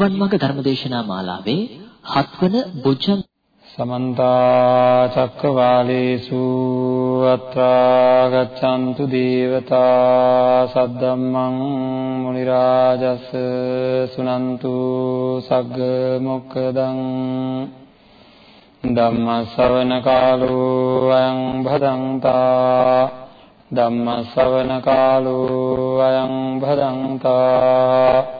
නිවන් මාර්ග ධර්මදේශනා මාලාවේ හත්වන බුද්ධං සමන්ත චක්කවාලේසු අත්‍රා ගච්ඡන්තු දේවතා සද්දම්මං මුනි රාජස් සුනන්තු සග්ග මොක්කදං ධම්ම ශ්‍රවණ කාලෝ අයං භදංතා ධම්ම ශ්‍රවණ කාලෝ අයං භදංතා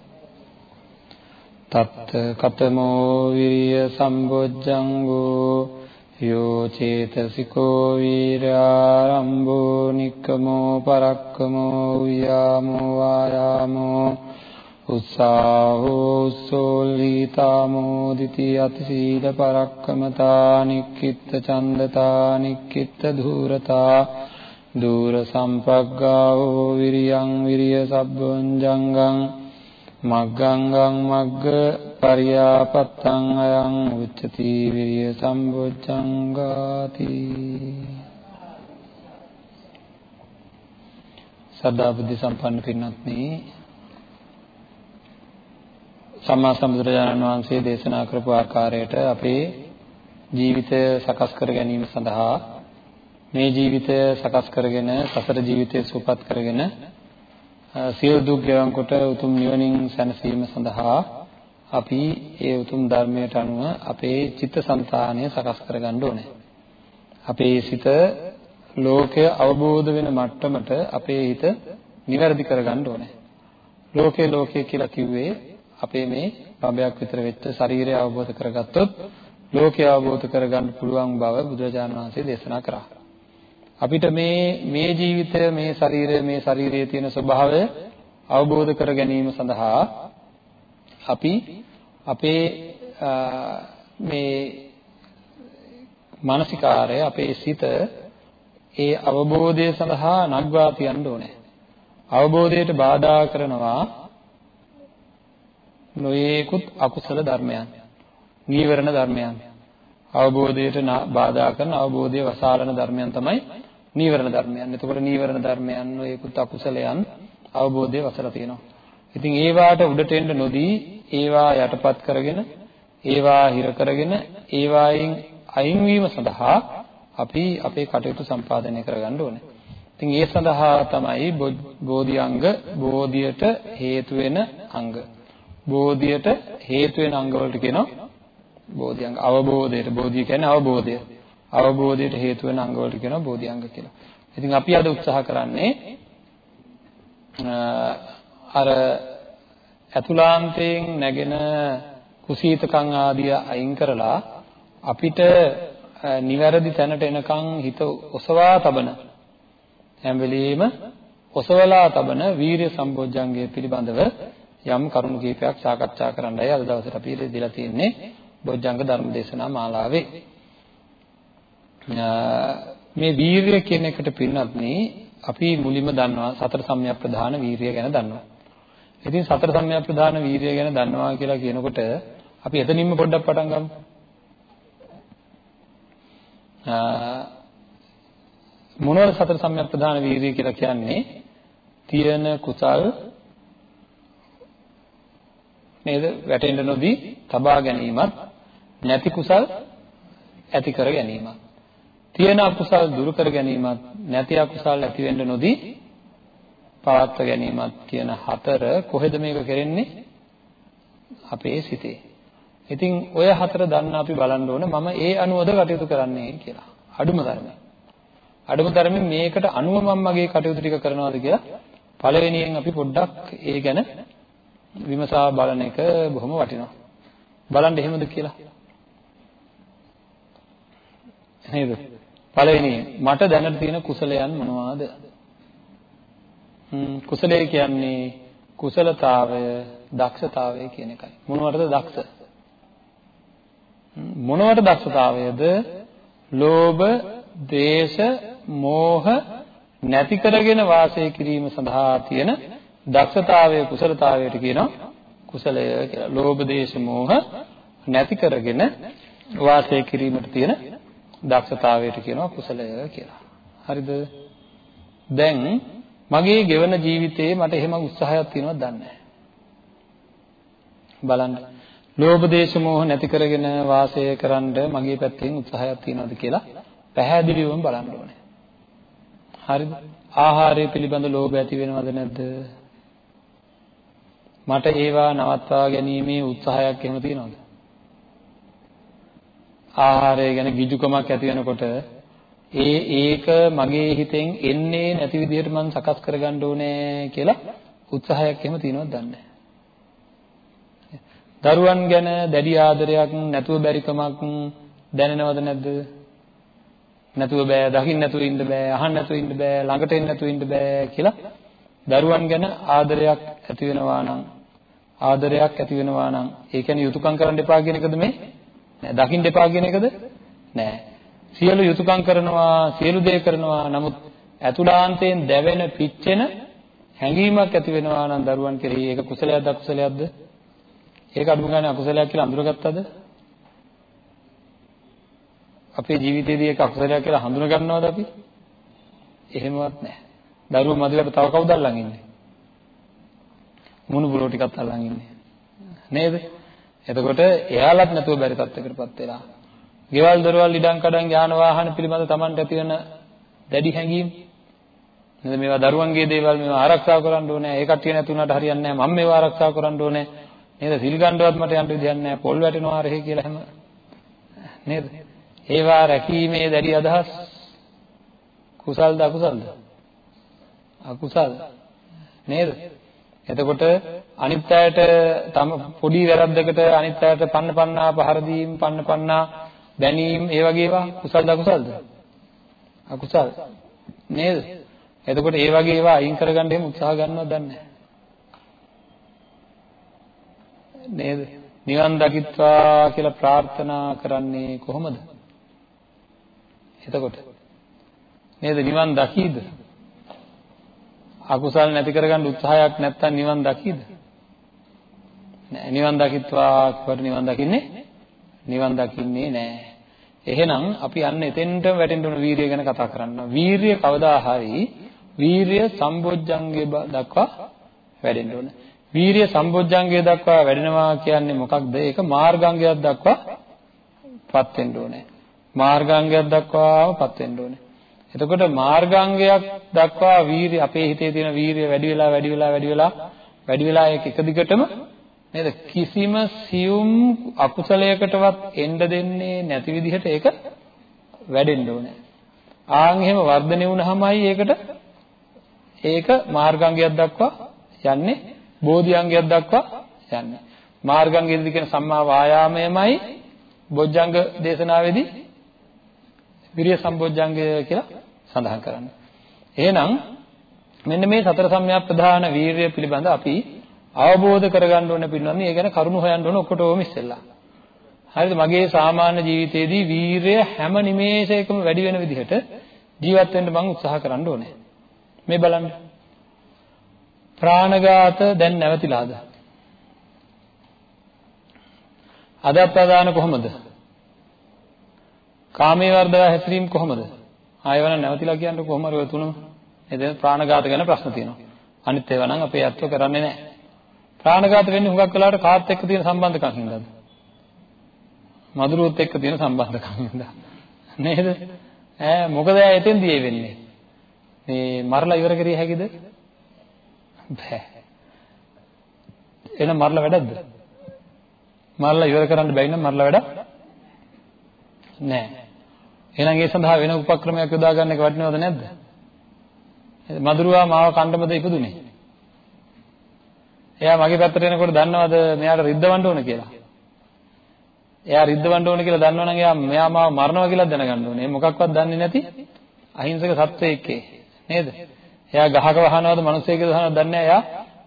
තත්ත කතමෝ විරිය සම්බොජ්ජංගෝ යෝ චේතසිකෝ වීරාරම්භෝ නික්කමෝ පරක්කමෝ වියාමෝ වායාමෝ උත්සාහෝ උස්සෝල්ලීතාමෝ දිති අතිශීල පරක්කමතා නික්කිට ඡන්දතා නික්කිට ධූරතා දූර සම්පග්ගාවෝ විරියං විරිය සබ්බොංජංගං මග්ගංගං මග්ග පරියාපත්තං අයං උච්චති විරිය සම්බොච්චංගාති සදා බුද්ධ සම්පන්න පින්වත්නි සම්මා සම්බුදුරජාණන් වහන්සේ දේශනා කරපු ආකාරයට අපේ ජීවිතය සකස් කර ගැනීම සඳහා මේ ජීවිතය සකස් කරගෙන සසර ජීවිතය සූපත් කරගෙන සියලු දුක් ගෙවන් කොට උතුම් නිවනින් සැනසීම සඳහා අපි ඒ උතුම් ධර්මයට අනුව අපේ චිත්තසංතානය සකස් කරගන්න ඕනේ. අපේ සිත ලෝකය අවබෝධ වෙන මට්ටමට අපේ හිත නිවැරදි කරගන්න ඕනේ. ලෝකේ ලෝකේ කියලා කිව්වේ අපේ මේ බඹයක් විතර වෙච්ච ශරීරය අවබෝධ කරගත්තොත් ලෝකය අවබෝධ කරගන්න පුළුවන් බව බුදුරජාණන් වහන්සේ දේශනා කරා. අපිට මේ මේ ජීවිතය මේ ශරීරය මේ ශරීරයේ තියෙන ස්වභාවය අවබෝධ කර ගැනීම සඳහා අපි අපේ මේ මානසිකාරය අපේ සිත ඒ අවබෝධය සඳහා නග්වා තියන්න ඕනේ. අවබෝධයට බාධා කරනවා නොයේකුත් අකුසල ධර්මයන්. නීවරණ ධර්මයන්. අවබෝධයට බාධා කරන අවබෝධය වසාලන ධර්මයන් තමයි නීවරණ ධර්මයන්. එතකොට නීවරණ ධර්මයන් නොයෙකුත් අකුසලයන් අවබෝධයේ වසලා තියෙනවා. ඉතින් ඒවාට උඩට එන්න නොදී ඒවා යටපත් කරගෙන ඒවා හිර කරගෙන ඒවායින් අයින් වීම සඳහා අපි අපේ කටයුතු සම්පාදනය කරගන්න ඕනේ. ඉතින් ඒ සඳහා තමයි බෝධි අංග බෝධියට හේතු වෙන අංග. බෝධියට හේතු වෙන අංග වලට කියනවා බෝධි අංග. අවබෝධයට බෝධිය කියන්නේ අවබෝධය. අවබෝධයට හේතු වෙන අංග වලට කියනවා බෝධි අංග කියලා. ඉතින් අපි අද උත්සාහ කරන්නේ අර අතුලාන්තයෙන් නැගෙන කුසීතකම් ආදිය අයින් කරලා අපිට නිවැරදි තැනට එනකන් හිත ඔසවා තබන හැම වෙලෙම ඔසවලා තබන වීරිය සම්බොජ්ජංගය පිළිබඳව යම් කරුණු කීපයක් සාකච්ඡා කරන්නයි අද දවසේ අපි දීලා තියෙන්නේ බොජ්ජංග ධර්ම දේශනා මාලාවේ. මේ වීරිය කියන එකට පින්නත් අපි මුලින්ම දන්නවා සතර සම්‍යක් ප්‍රධාන වීරිය ගැන දන්නවා. ඉතින් සතර සම්‍යක් ප්‍රධාන වීරිය ගැන දන්නවා කියලා කියනකොට අපි එතනින්ම පොඩ්ඩක් පටන් ගමු. මොනවද සතර සම්‍යක් ප්‍රධාන වීරිය කියලා කියන්නේ? තියෙන කුසල් නේද වැටෙන්න නොදී තබා ගැනීමත් නැති කුසල් ඇති කර ගැනීමත් තියෙන අකුසල් දුරු කර ගැනීමත් නැති අකුසල් ඇති වෙන්න නොදී පවත්ව ගැනීමත් කියන හතර කොහෙද මේක කරන්නේ? අපේ සිතේ. ඉතින් ඔය හතර දන්න අපි බලන්න ඕන මම ඒ අනුවද කටයුතු කරන්නේ කියලා. අඩුම තරමේ අඩුම තරමේ මේකට අනුව මම මගේ කටයුතු ටික කරනවාද කියලා පළවෙනියෙන් අපි පොඩ්ඩක් ඒ ගැන විමසා බලන එක බොහොම වටිනවා. බලන්න එහෙමද කියලා? නේද? පළවෙනි මට දැනට තියෙන කුසලයන් මොනවාද? හ්ම් කුසලය කියන්නේ කුසලතාවය, දක්ෂතාවය කියන එකයි. මොනවටද දක්ෂ? මොනවට දක්ෂතාවයද? ලෝභ, ද්වේෂ, මෝහ නැති කරගෙන වාසය කිරීම සඳහා තියෙන දක්ෂතාවය කුසලතාවයට කියනවා කුසලය කියලා. ලෝභ, ද්වේෂ, මෝහ නැති කරගෙන වාසය කිරීමට තියෙන දක්ෂතාවයට කියනවා කුසලය කියලා. හරිද? දැන් මගේ ගෙවන ජීවිතේ මට එහෙම උත්සාහයක් තියෙනවද දන්නේ නැහැ. බලන්න. ලෝභ දේශ මොහ නැති කරගෙන වාසය කරන්න මගේ පැත්තෙන් උත්සාහයක් තියෙනවද කියලා පැහැදිලිවම බලන්න ඕනේ. හරිද? ආහාරය පිළිබඳ ලෝභ ඇති වෙනවද නැද්ද? මට ඒවා නවත්වා ගැනීමේ උත්සාහයක් එහෙම තියෙනවද? ආහාරය ගැන ගිජුකමක් ඇති වෙනකොට ඒ ඒක මගේ හිතෙන් එන්නේ නැති විදිහට මම සකස් කරගන්න ඕනේ කියලා උත්සාහයක් එහෙම තියෙනවද දන්නේ දරුවන් ගැන දැඩි ආදරයක් නැතුව බැරිකමක් දැනෙනවද නැද්ද? නැතුව බෑ, දකින්න නැතුව ඉන්න බෑ, අහන්න නැතුව ඉන්න බෑ, ළඟට එන්න නැතුව ඉන්න බෑ කියලා දරුවන් ගැන ආදරයක් ඇති වෙනවා නම් ආදරයක් ඇති වෙනවා නම් ඒ කියන්නේ යුතුයකම් කරන්න එපා කියන එකද මේ? නෑ, දකින්න එපා කියන එකද? නෑ. සියලු යුතුයකම් කරනවා, සියලු දේ කරනවා. නමුත් ඇතුළාන්තයෙන් දැවෙන, පිච්චෙන හැඟීමක් ඇති වෙනවා නම් දරුවන් කෙරෙහි ඒක කුසලයක්ද අකුසලයක්ද? ඒක අඩුම ගානේ අකුසලයක් කියලා අඳුරගත්තද? අපේ ජීවිතේදී ඒක අකුසලයක් කියලා හඳුන ගන්නවද අපි? එහෙමවත් නැහැ. දරුවෝ මදිවට තව කවුද අල්ලන් ඉන්නේ? මුණු බුලෝ ටිකක් අල්ලන් ඉන්නේ. නේද? එතකොට එයාලත් නැතුව බැරි තත්යකටපත් වෙලා. ගෙවල් දොරවල් ඉඩම් කඩම් යාන වාහන පිළිබඳ Tamanට ඇති වෙන දැඩි හැඟීම් නේද මේවා දරුවන්ගේ දේවල් මේවා ආරක්ෂා කරන්න ඕනේ. ඒ කට්ටිය නැතුණාට හරියන්නේ නැහැ. මම මේවා ආරක්ෂා කරන්න ඕනේ. නේද? සිල් ගන්නවත් මට යන්න විදියක් නැහැ. පොල් වැටෙනවා රෙහි කියලා හැම නේද? ඒවා රැකීමේ දැඩි අදහස් කුසල්ද අකුසල්ද? අකුසල් නේද? එතකොට අනිත් අයට තම පොඩි වැරද්දකට අනිත් අයට පන්න පන්නා පහර දීම් පන්න පන්නා දැනීම ඒ වගේ ඒවා කුසල්ද අකුසල්ද? අකුසල් නේද? එතකොට ඒ වගේ ඒවා අයින් කරගන්න එහෙම උත්සාහ ගන්නවද දන්නේ නේද? නිවන් දකිත්වා කියලා ප්‍රාර්ථනා කරන්නේ කොහොමද? එතකොට නේද නිවන් දකීද? අකුසල් නැති කරගන්න උත්සාහයක් නැත්තම් නිවන් දකීද? නෑ නිවන් දකිත්වා කියවට නිවන් දකින්නේ නිවන් දකින්නේ නෑ. එහෙනම් අපි අන්න එතෙන්ට වැටෙන්න ඕන වීරිය ගැන කතා කරන්න. වීරිය කවදා හරි වීරිය සම්බොජ්ජංගේ දක්වා වැඩෙන්න ඕන. වීරිය සම්බොජ්ජංගය දක්වා වැඩෙනවා කියන්නේ මොකක්ද? ඒක මාර්ගාංගයක් දක්වා පත් වෙන්න ඕනේ. මාර්ගාංගයක් දක්වාපත් වෙන්න ඕනේ. එතකොට මාර්ගාංගයක් දක්වා වීරිය අපේ හිතේ තියෙන වීරිය වැඩි වෙලා වැඩි වෙලා වැඩි වෙලා වැඩි වෙලා ඒක එක දිගටම නේද කිසිම සියුම් අකුසලයකටවත් එන්න දෙන්නේ නැති විදිහට ඒක වැඩෙන්න ඕනේ. ආන් එහෙම වර්ධනය වුණාමයි ඒකට ඒක මාර්ගාංගයක් දක්වා යන්නේ බෝධිඅංගයක් දක්වා යන්නේ. මාර්ගාංගයේදී කියන සම්මා වායාමයමයි බොජ්ජංග දේශනාවේදී විරිය සම්බොජ්ජංගය කියලා සඳහන් කරන්නේ. එහෙනම් මෙන්න මේ සතර සම්‍යක් ප්‍රධාන වීරිය පිළිබඳ අපි අවබෝධ කරගන්න ඕන පින්නන්නේ ඒ ගැන කරුණු හොයන්න ඕන ඔක්කොටම ඉස්සෙල්ලා. හරිද? මගේ සාමාන්‍ය ජීවිතයේදී වීරිය හැම නිමේෂයකම වැඩි වෙන විදිහට ජීවත් වෙන්න මම උත්සාහ කරන්න ඕනේ. මේ බලන්න. ප්‍රාණඝාත දැන් නැවතිලාද? අදත්තාදාන කොහොමද? කාමයේ වර්ධව හැසිරීම කොහොමද? ආයවන නැවතිලා කියන්නේ කොහොම හරි ඔය තුනම නේද? ප්‍රාණඝාත ගැන ප්‍රශ්න තියෙනවා. අනිත් ඒවා නම් අපේ ඇත්තෝ කරන්නේ නැහැ. ප්‍රාණඝාත වෙන්නේ හුඟක් වෙලාවට කාත් එක්ක තියෙන සම්බන්ධකම් හින්දාද? මధుරොත් එක්ක තියෙන සම්බන්ධකම් හින්දා. නේද? ඈ මොකද එතෙන්දී වෙන්නේ? මේ මරලා ඉවර කරිය හැකිද? බෑ. එහෙනම් මරලා වැඩක්ද? මරලා ඉවර කරන්න බැරි නම් මරලා වැඩක් නෑ. එහෙනම් ඒ සඳහා වෙන උපක්‍රමයක් යොදා ගන්න එක වටිනවද නැද්ද? මදුරුවා මාව කණ්ඩමද ඉපදුනේ? එයා මගේ පැත්තට එනකොට දන්නවද මෙයාට රිද්දවන්න ඕන කියලා? එයා රිද්දවන්න ඕන කියලා දන්නවනම් එයා මෙයා මාව මරනවා කියලා දැනගන්න ඕනේ. මොකක්වත් දන්නේ නැති අහිංසක සත්වයෙක් නේද? එයා ගහක වහනවද මිනිස්සෙක්ද වහනවද දන්නේ නැහැ. එයා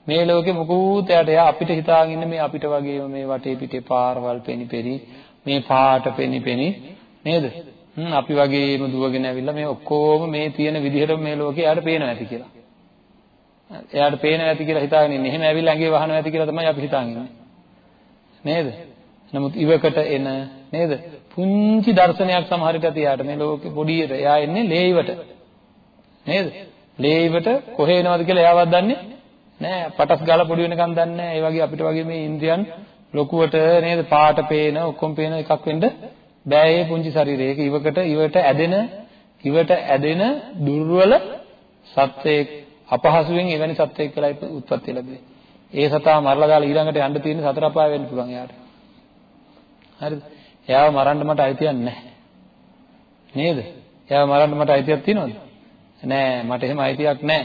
මේ ලෝකේ මුකුත් එයාට එයා අපිට හිතාගෙන ඉන්නේ මේ අපිට වගේම මේ වටේ පිටේ පාරවල් පෙනි පෙරි මේ පාට පෙනි පෙනි නේද? හ්ම් අපි වගේම දුවගෙන ඇවිල්ලා මේ ඔක්කොම මේ තියෙන විදිහට මේ ලෝකේ එයාට පේනවා ඇති කියලා. එයාට පේනවා ඇති කියලා හිතාගෙන ඉන්නේ. එහෙම ඇවිල්ලා ඇඟේ වහනවා ඇති කියලා තමයි අපි හිතාගෙන ඉන්නේ. නේද? නමුත් ඉවකට එන නේද? පුංචි දර්ශනයක් සමහර විට තියාට මේ ලෝකෙ පොඩියට එයා එන්නේ ලේයිවට. නේද? ලේයිවට කොහේ එනවද කියලා එයාවත් දන්නේ නෑ. පටස් ගාලා පොඩි වෙනකන් දන්නේ නෑ. ඒ වගේ අපිට වගේ මේ ඉන්ද්‍රියන් ලොකුවට නේද පාට පේන ඔක්කොම පේන එකක් වෙන්න බෑ මේ පුංචි ශරීරය. ඒක ඉවකට ඉවට ඇදෙන ඉවට ඇදෙන දුර්වල සත්වයක් අපහසුයෙන් එවැනි සත්වයක් කියලා උත්පත්ති ලැබෙන්නේ. ඒ සතා මරලා දාලා ඊළඟට යන්න තියෙන සතර අපාය වෙන්න පුළුවන් එයාට. හරිද? එයාව මරන්න මට අයිතියක් නැහැ. නේද? එයාව මරන්න මට අයිතියක් තියෙනවද? නෑ මට එහෙම අයිතියක් නෑ.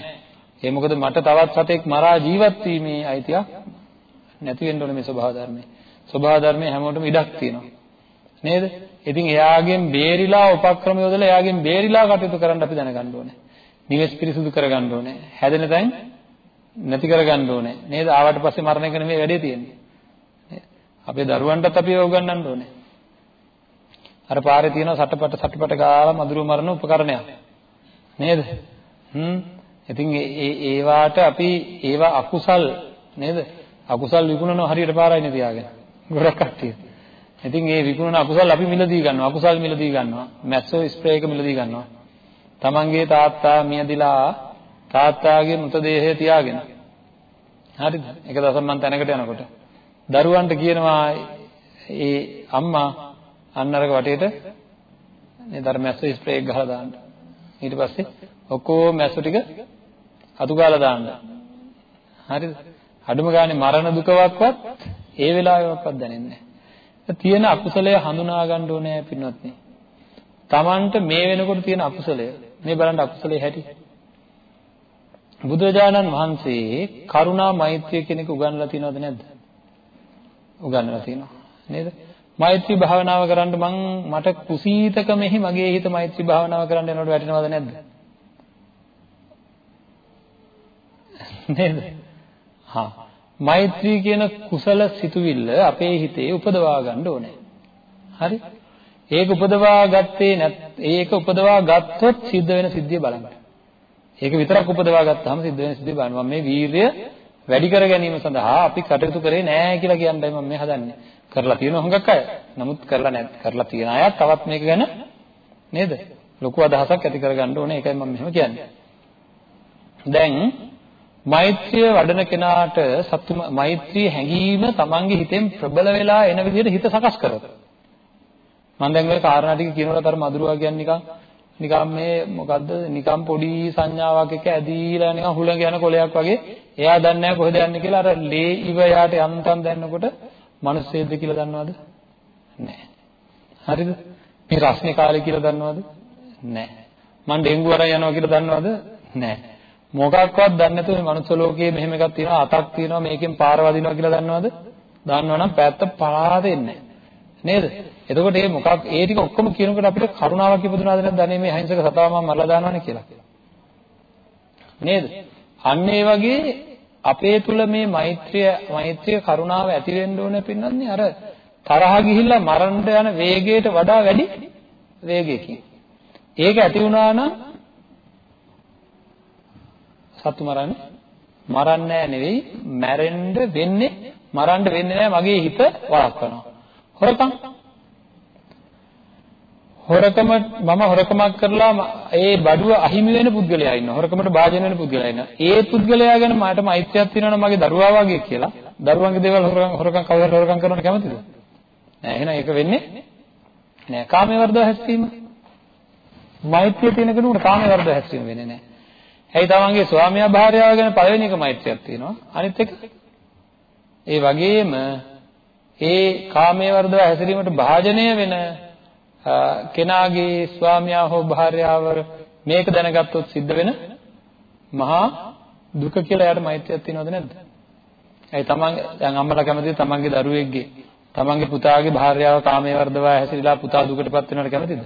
ඒ මොකද මට තවත් සතෙක් මරා ජීවත් වීමේ අයිතියක් නැති වෙන්න ඕනේ මේ ස්වභාව ධර්මයේ. ස්වභාව ධර්මයේ හැමෝටම ඉඩක් තියෙනවා. නේද? ඉතින් එයාගෙන් බේරිලා උපක්‍රම යොදලා එයාගෙන් බේරිලා කටයුතු කරන්න අපි දැනගන්න ඕනේ. නිවෙස් පිරිසුදු කරගන්න ඕනේ. හැදෙන තැන් නැති කරගන්න ඕනේ. නේද? ආවට පස්සේ මරණ එක නෙමෙයි වැඩේ තියෙන්නේ. අපේ දරුවන්ටත් අපි ඒව උගන්වන්න ඕනේ. අර පාරේ තියෙන සටපට සටපට ගාලා මදුරු මරණ උපකරණයක්. නේද? හ්ම්. ඉතින් ඒ ඒවාට අපි ඒවා අකුසල් නේද? අකුසල් විකුණන හරියට පාරයිනේ තියාගෙන. ගොඩක් කට්ටිය. ඉතින් ඒ විකුණන අකුසල් අපි මිලදී ගන්නවා. අකුසල් මිලදී ගන්නවා. මැස්සෝ ස්ප්‍රේ එක මිලදී ගන්නවා. තමන්ගේ තාත්තා මියදිලා තාත්තාගේ මృతදේහය තියාගෙන. හරිද? එක දවසක් මම තැනකට යනකොට දරුවන්ට කියනවා ඒ අම්මා අන්න අරක වටේට මේ ධර්ම මැස්සෝ ස්ප්‍රේ එක ගහලා දාන්න. ඊට පස්සේ ඔක්කොම මැස්සෝ ටික අතු ගාලා දාන්න. හරිද? අඩුම ගානේ මරණ දුකවක්වත් ඒ වෙලාවෙවත් දැනෙන්නේ නැහැ. තියෙන අකුසලය හඳුනා ගන්න ඕනේ පින්වත්නි. Tamanට මේ වෙනකොට තියෙන අකුසලය මේ බලන්න අකුසලයේ හැටි. බුදුරජාණන් වහන්සේ කරුණා මෛත්‍රිය කෙනෙක් උගන්වලා තියෙනවද නැද්ද? උගන්වලා තියෙනවා. නේද? මෛත්‍රී භාවනාව කරන්න මං මට කුසීතකමෙහි මගේ හිත මෛත්‍රී භාවනාව කරන්න යනකොට වැටෙනවද නැද්ද? නේද? හා මෛත්‍රී කියන කුසල සිතුවිල්ල අපේ හිතේ උපදවා ගන්න ඕනේ. හරි? ඒක උපදවා ගත්තේ නැත් ඒක උපදවා ගත්තොත් සිද්ධ වෙන සිද්ධිය බලන්න. ඒක විතරක් උපදවා ගත්තාම සිද්ධ වෙන සිද්ධිය බලන්න. මම මේ වීරිය වැඩි කර ගැනීම සඳහා අපි කටයුතු කරේ නෑ කියලා කියන්නයි මම මේ හදන්නේ. කරලා තියෙන හුඟක් අය. නමුත් කරලා නැත්. කරලා තියෙන අය තවත් මේක ගැන නේද? ලොකු අදහසක් ඇති කරගන්න ඕනේ. ඒකයි මම මෙහෙම කියන්නේ. දැන් මෛත්‍රිය වඩන කෙනාට සතු මෛත්‍රී හැඟීම තමන්ගේ හිතෙන් ප්‍රබල වෙලා එන විදිහට හිත සකස් කරගන්න. මම දැන් ඔය කාරණා ටික කියනකොට අර මధుරවා කියන්නේ නිකන් නිකන් මේ මොකද්ද? නිකන් පොඩි සංඥාවක් එක ඇදීලා නිකන් හුලඟ යන කොලයක් වගේ එයා දන්නේ නැහැ කොහෙද යන්නේ කියලා අර ලේ ඉව යාට යන්තම් දැන්නකොට මිනිස්සෙක්ද කියලා දන්නවද? නැහැ. හරිද? මේ රස්නේ කාලේ කියලා දන්නවද? නැහැ. මං ඩෙන්ගු අරන් යනවා කියලා දන්නවද? නැහැ. මොකක්වත් දන්නේ නැතුව මේ මනුස්ස ලෝකයේ මෙහෙම එකක් තියෙනවා අතක් තියෙනවා මේකෙන් පාර වදිනවා කියලා දන්නවද දන්නවනම් පැත්ත පලා දෙන්නේ නේද එතකොට මේ මොකක් ඒ ටික ඔක්කොම කියනකොට අපිට කරුණාවක් ඉපදුනාද නැද්ද අනේ මේ අහිංසක සතාව මම මරලා දානවනේ කියලා. නේද? අන්න ඒ වගේ අපේ තුල මේ මෛත්‍රිය මෛත්‍රිය කරුණාව ඇති වෙන්න ඕනේ පින්නන්නේ අර තරහ ගිහිල්ලා මරන්න යන වේගයට වඩා වැඩි වේගයකින්. ඒක ඇති වුණා නම් සතු මරන්නේ මරන්නේ නෙවෙයි මැරෙන්න වෙන්නේ මරන්න වෙන්නේ නැහැ මගේ හිත වළක්වනවා. හොරකම් හොරකම මම හොරකමක් කරලා ඒ බඩුව අහිමි වෙන පුද්ගලයා ඉන්නවා. හොරකමට භාජන වෙන පුද්ගලයා ඉන්නවා. ඒ පුද්ගලයා ගැන මට මෛත්‍රියක් තියෙනවා නම් මගේ දරුවා වගේ කියලා. දරුවන්ගේ දේවල් හොරකම් හොරකම් කවදාවත් හොරකම් කරනවට කැමතිද? නෑ එහෙනම් ඒක වෙන්නේ නෑ. කාමයේ වර්ධව හැසිරීම. මෛත්‍රිය තියෙන කෙනෙකුට කාමයේ වර්ධව හැසිරීම වෙන්නේ නෑ. ඇයි තමන්ගේ ස්වාමියා භාර්යාව ගැන පළවෙනි එක මෛත්‍රියක් තියෙනවා. අනිත් එක ඒ වගේම ඒ කාමයේ වර්ධව හැසිරීමට භාජනය වෙන කෙනාගේ ස්වාමියා හෝ භාර්යාව මේක දැනගත්තොත් සිද්ධ වෙන මහා දුක කියලා එයාට මෛත්‍රියක් තියෙනවද නැද්ද? ඇයි තමන් දැන් අම්මලා කැමතිද තමන්ගේ දරුවෙක්ගේ තමන්ගේ පුතාගේ භාර්යාව කාමයේ වර්ධවා හැසිරීලා පුතා දුකටපත් වෙනවට කැමතිද?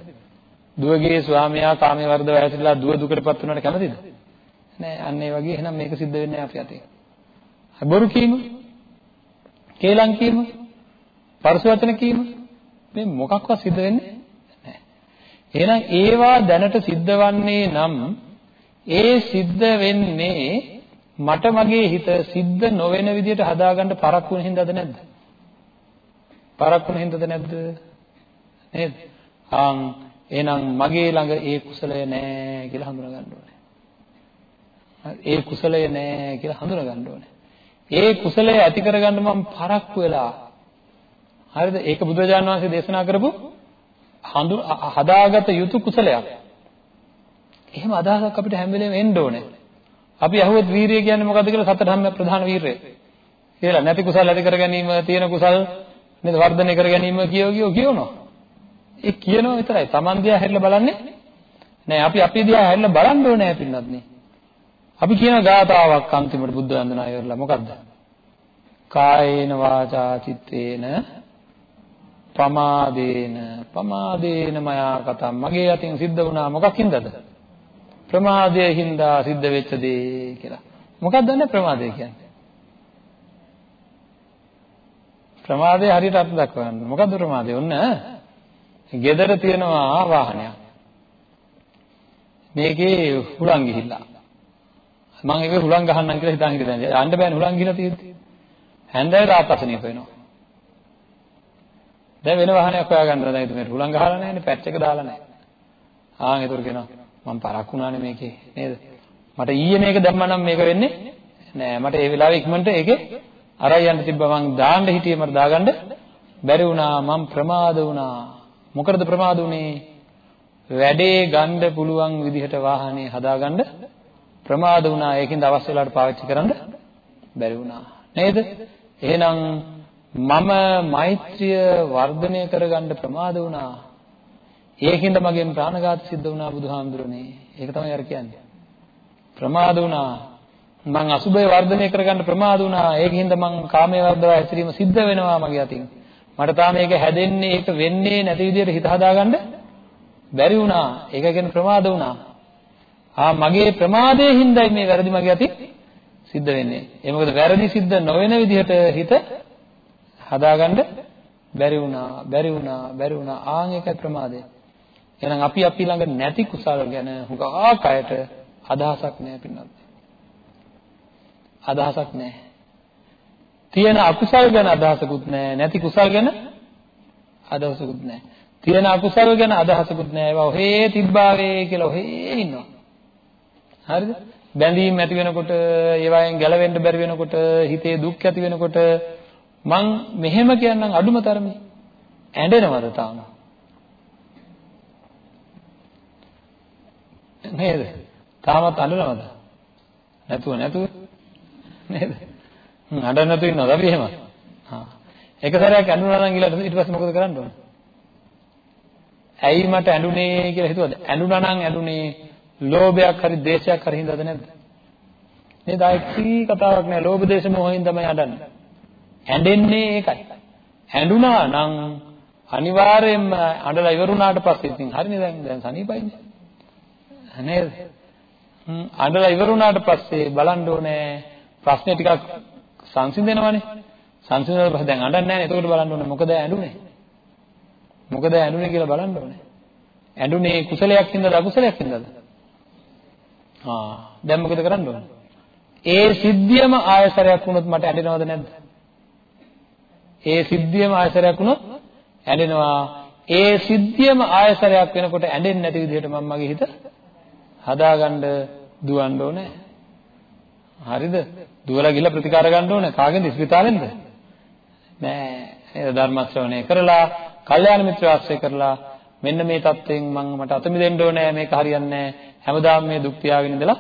දුවගේ ස්වාමියා කාමයේ වර්ධවා හැසිරීලා දුව දුකටපත් වෙනවට කැමතිද? නෑ අන්න ඒ වගේ එහෙනම් මේක සිද්ධ වෙන්නේ අපි අතේ. බොරු කීම, කේලම් කීම, පරස වචන කීම මේ මොකක්වත් සිද්ධ වෙන්නේ නැහැ. එහෙනම් ඒවා දැනට සිද්ධවන්නේ නම් ඒ සිද්ධ වෙන්නේ මට මගේ හිත සිද්ධ නොවන විදිහට හදාගන්න පරක්කු වෙන හින්දාද නැද්ද? පරක්කු වෙන හින්දාද නැද්ද? නේද? ආන් එහෙනම් මගේ ළඟ ඒ කුසලය නැහැ කියලා හඳුනා ගන්න ඕනේ. ඒ කුසලය නැහැ කියලා හඳුනා ගන්න ඕනේ. ඒ කුසලය ඇති කරගන්න මම පරක්කු වෙලා හරිද? ඒක බුදුරජාණන් වහන්සේ දේශනා කරපු හඳු හදාගත යුතු කුසලයක්. එහෙම අදහසක් අපිට හැම වෙලේම එන්න ඕනේ. අපි අහුවත් වීරිය කියන්නේ මොකද්ද කියලා සතර ධම්ම ප්‍රධාන වීරය. කියලා නැති කුසල ඇති කර ගැනීම, තියෙන කුසල් නේද වර්ධනය කර ගැනීම කියෝ කියෝ කියනවා. ඒ කියනවා විතරයි. Taman දිහා හැරිලා බලන්නේ නෑ. අපි අපි දිහා හැරිලා බලන්න ඕනේ පින්නත් නේ. අපි කියන ගාතාවක් අන්තිමට බුද්ධ වන්දනා ඉවරලා මොකද්ද? කායේන වාචා චිත්තේන පමාදේන පමාදේන මයා කතම් මගේ අතින් සිද්ධ වුණා මොකක්ින්දද? ප්‍රමාදයේ හින්දා සිද්ධ වෙච්ච දේ කියලා. මොකක්ද දන්නේ ප්‍රමාදය කියන්නේ? ප්‍රමාදය හරියට අර්ථ දක්වන්න. මොකද්ද ප්‍රමාදය? ඔන්න ගෙදර තියෙනවා වාහනයක්. මේකේ හුලං ගිහිල්ලා. මම ඒකේ හුලං ගහන්නම් කියලා හිතාගෙන ඉඳන් යන්න බෑනේ හුලං ගිහලා තියෙද්දි. හැන්දෑව තාත්තසනිය වෙනවා. දැන් වෙන වාහනයක් හොයාගන්න දැන් ඉතින් මේ හුලං ගහලා නැහැනේ පැච් එක දාලා නැහැ. ආන් ඒතර කියනවා මම පරක් වුණානේ මේකේ නේද? මට ඊයේ මේක දැම්මා නම් මේක වෙන්නේ නෑ. මට ඒ වෙලාවේ ඉක්මනට ඒකේ අරයි යන්න තිබ්බා මං දාන්න හිටියේ මට දාගන්න බැරි වුණා මම ප්‍රමාද වුණා. මොකටද ප්‍රමාද වුනේ? වැඩේ ගන්න පුළුවන් විදිහට වාහනේ හදාගන්න ප්‍රමාද වුණා. ඒකින්ද අවශ්‍ය වෙලාවට පාවිච්චි කරන්න බැරි වුණා. නේද? එහෙනම් මම මෛත්‍රිය වර්ධනය කරගන්න ප්‍රමාද වුණා. ඒකින්ද මගෙන් ප්‍රාණඝාත සිද්ධ වුණා බුදුහාමුදුරනේ. ඒක තමයි අර කියන්නේ. ප්‍රමාද වුණා. මං අසුබය වර්ධනය කරගන්න ප්‍රමාද වුණා. ඒකින්ද මං කාමයේ වර්ධවා හැසිරීම සිද්ධ වෙනවා මගේ අතින්. මට තාම මේක හැදෙන්නේ ඒක වෙන්නේ නැති විදිහට හිත හදාගන්න බැරි වුණා. ඒක ගැන ප්‍රමාද වුණා. ආ මගේ ප්‍රමාදයේ හින්දායි මේ වැරදි මගේ අතින් සිද්ධ වෙන්නේ. ඒ මොකද වැරදි සිද්ධ නොවන විදිහට හිත හදාගන්න බැරි වුණා, බැරි වුණා, බැරි වුණා. ආන් ඒකයි ප්‍රමාදය. එහෙනම් අපි අපි ළඟ නැති කුසල ගැන හුඟක් අයට අදහසක් නැහැ පින්නත්. අදහසක් නැහැ. තියෙන අකුසල් ගැන අදහසකුත් නැහැ. නැති කුසල් ගැන අදහසකුත් නැහැ. තියෙන අකුසල් ගැන අදහසකුත් නැහැ. ඒවා ඔහේ තිබ්බාවේ කියලා ඔහේ ඉන්නවා. හරිද? බැඳීම් ඇති වෙනකොට, ඒවායෙන් ගැලවෙන්න බැරි වෙනකොට, හිතේ දුක් ඇති වෙනකොට මං මෙහෙම කියන්නම් අඩුම තරමේ ඇඬෙනවද තාම? නේද? තාමත් අඬනවද? නැතුව නැතුව නේද? අඬන්න නැතුව ඉන්නවද අපි එහෙම? හා. එක සැරයක් ඇඬුණා නම් ඊළඟට ඊට පස්සේ මොකද කරන්න ඕන? ඇයි මට ඇඬුනේ කියලා හිතුවද? ඇඬුණා නම් ඇඬුනේ ලෝභයක් හරි දේශයක් හරි හින්දාද නැද්ද? නේද? ආයි කී කතාවක් නෑ. ලෝභ දේශ මොහින් තමයි අඬන්නේ. ඇඬෙන්නේ ඒකයි. ඇඬුණා නම් අනිවාර්යයෙන්ම අඬලා ඉවරුණාට පස්සේ ඉතින් හරිනේ දැන් දැන් සනීපයිනේ. නේද? අඬලා ඉවරුණාට පස්සේ බලන්න ඕනේ ප්‍රශ්නේ ටිකක් සංසිඳෙනවනේ. සංසිඳනකොට පස්සේ දැන් අඬන්නේ නැහැ. එතකොට බලන්න ඕනේ මොකද ඇඬුනේ? මොකද ඇඬුනේ කියලා බලන්න ඕනේ. ඇඬුනේ කුසලයක් හින්දාද අකුසලයක් හින්දාද? ආ දැන් මොකද කරන්න ඕනේ? ඒ සිද්ධියම ආයසරයක් වුණොත් මට ඇඬෙනවද නැද්ද? ඒ සිද්ධියම ආයසරයක් වුණොත් ඇඬෙනවා. ඒ සිද්ධියම ආයසරයක් වෙනකොට ඇඬෙන්නේ නැති විදිහට මම මගේ හිත හදාගන්න දුවන්න ඕනේ. හරිද? දුවලා ගිහලා ප්‍රතිකාර ගන්න ඕනේ. කාගෙන්ද? ස්පිතාලෙන්ද? නෑ. නේද? ධර්ම ශ්‍රවණය කරලා, කල්යාණ මිත්‍ර ආශ්‍රය කරලා මෙන්න මේ தත්වෙන් මම මට අත මිදෙන්න ඕනේ. මේක හරියන්නේ නෑ. හැමදාම මේ දුක් තියාගෙන ඉඳලා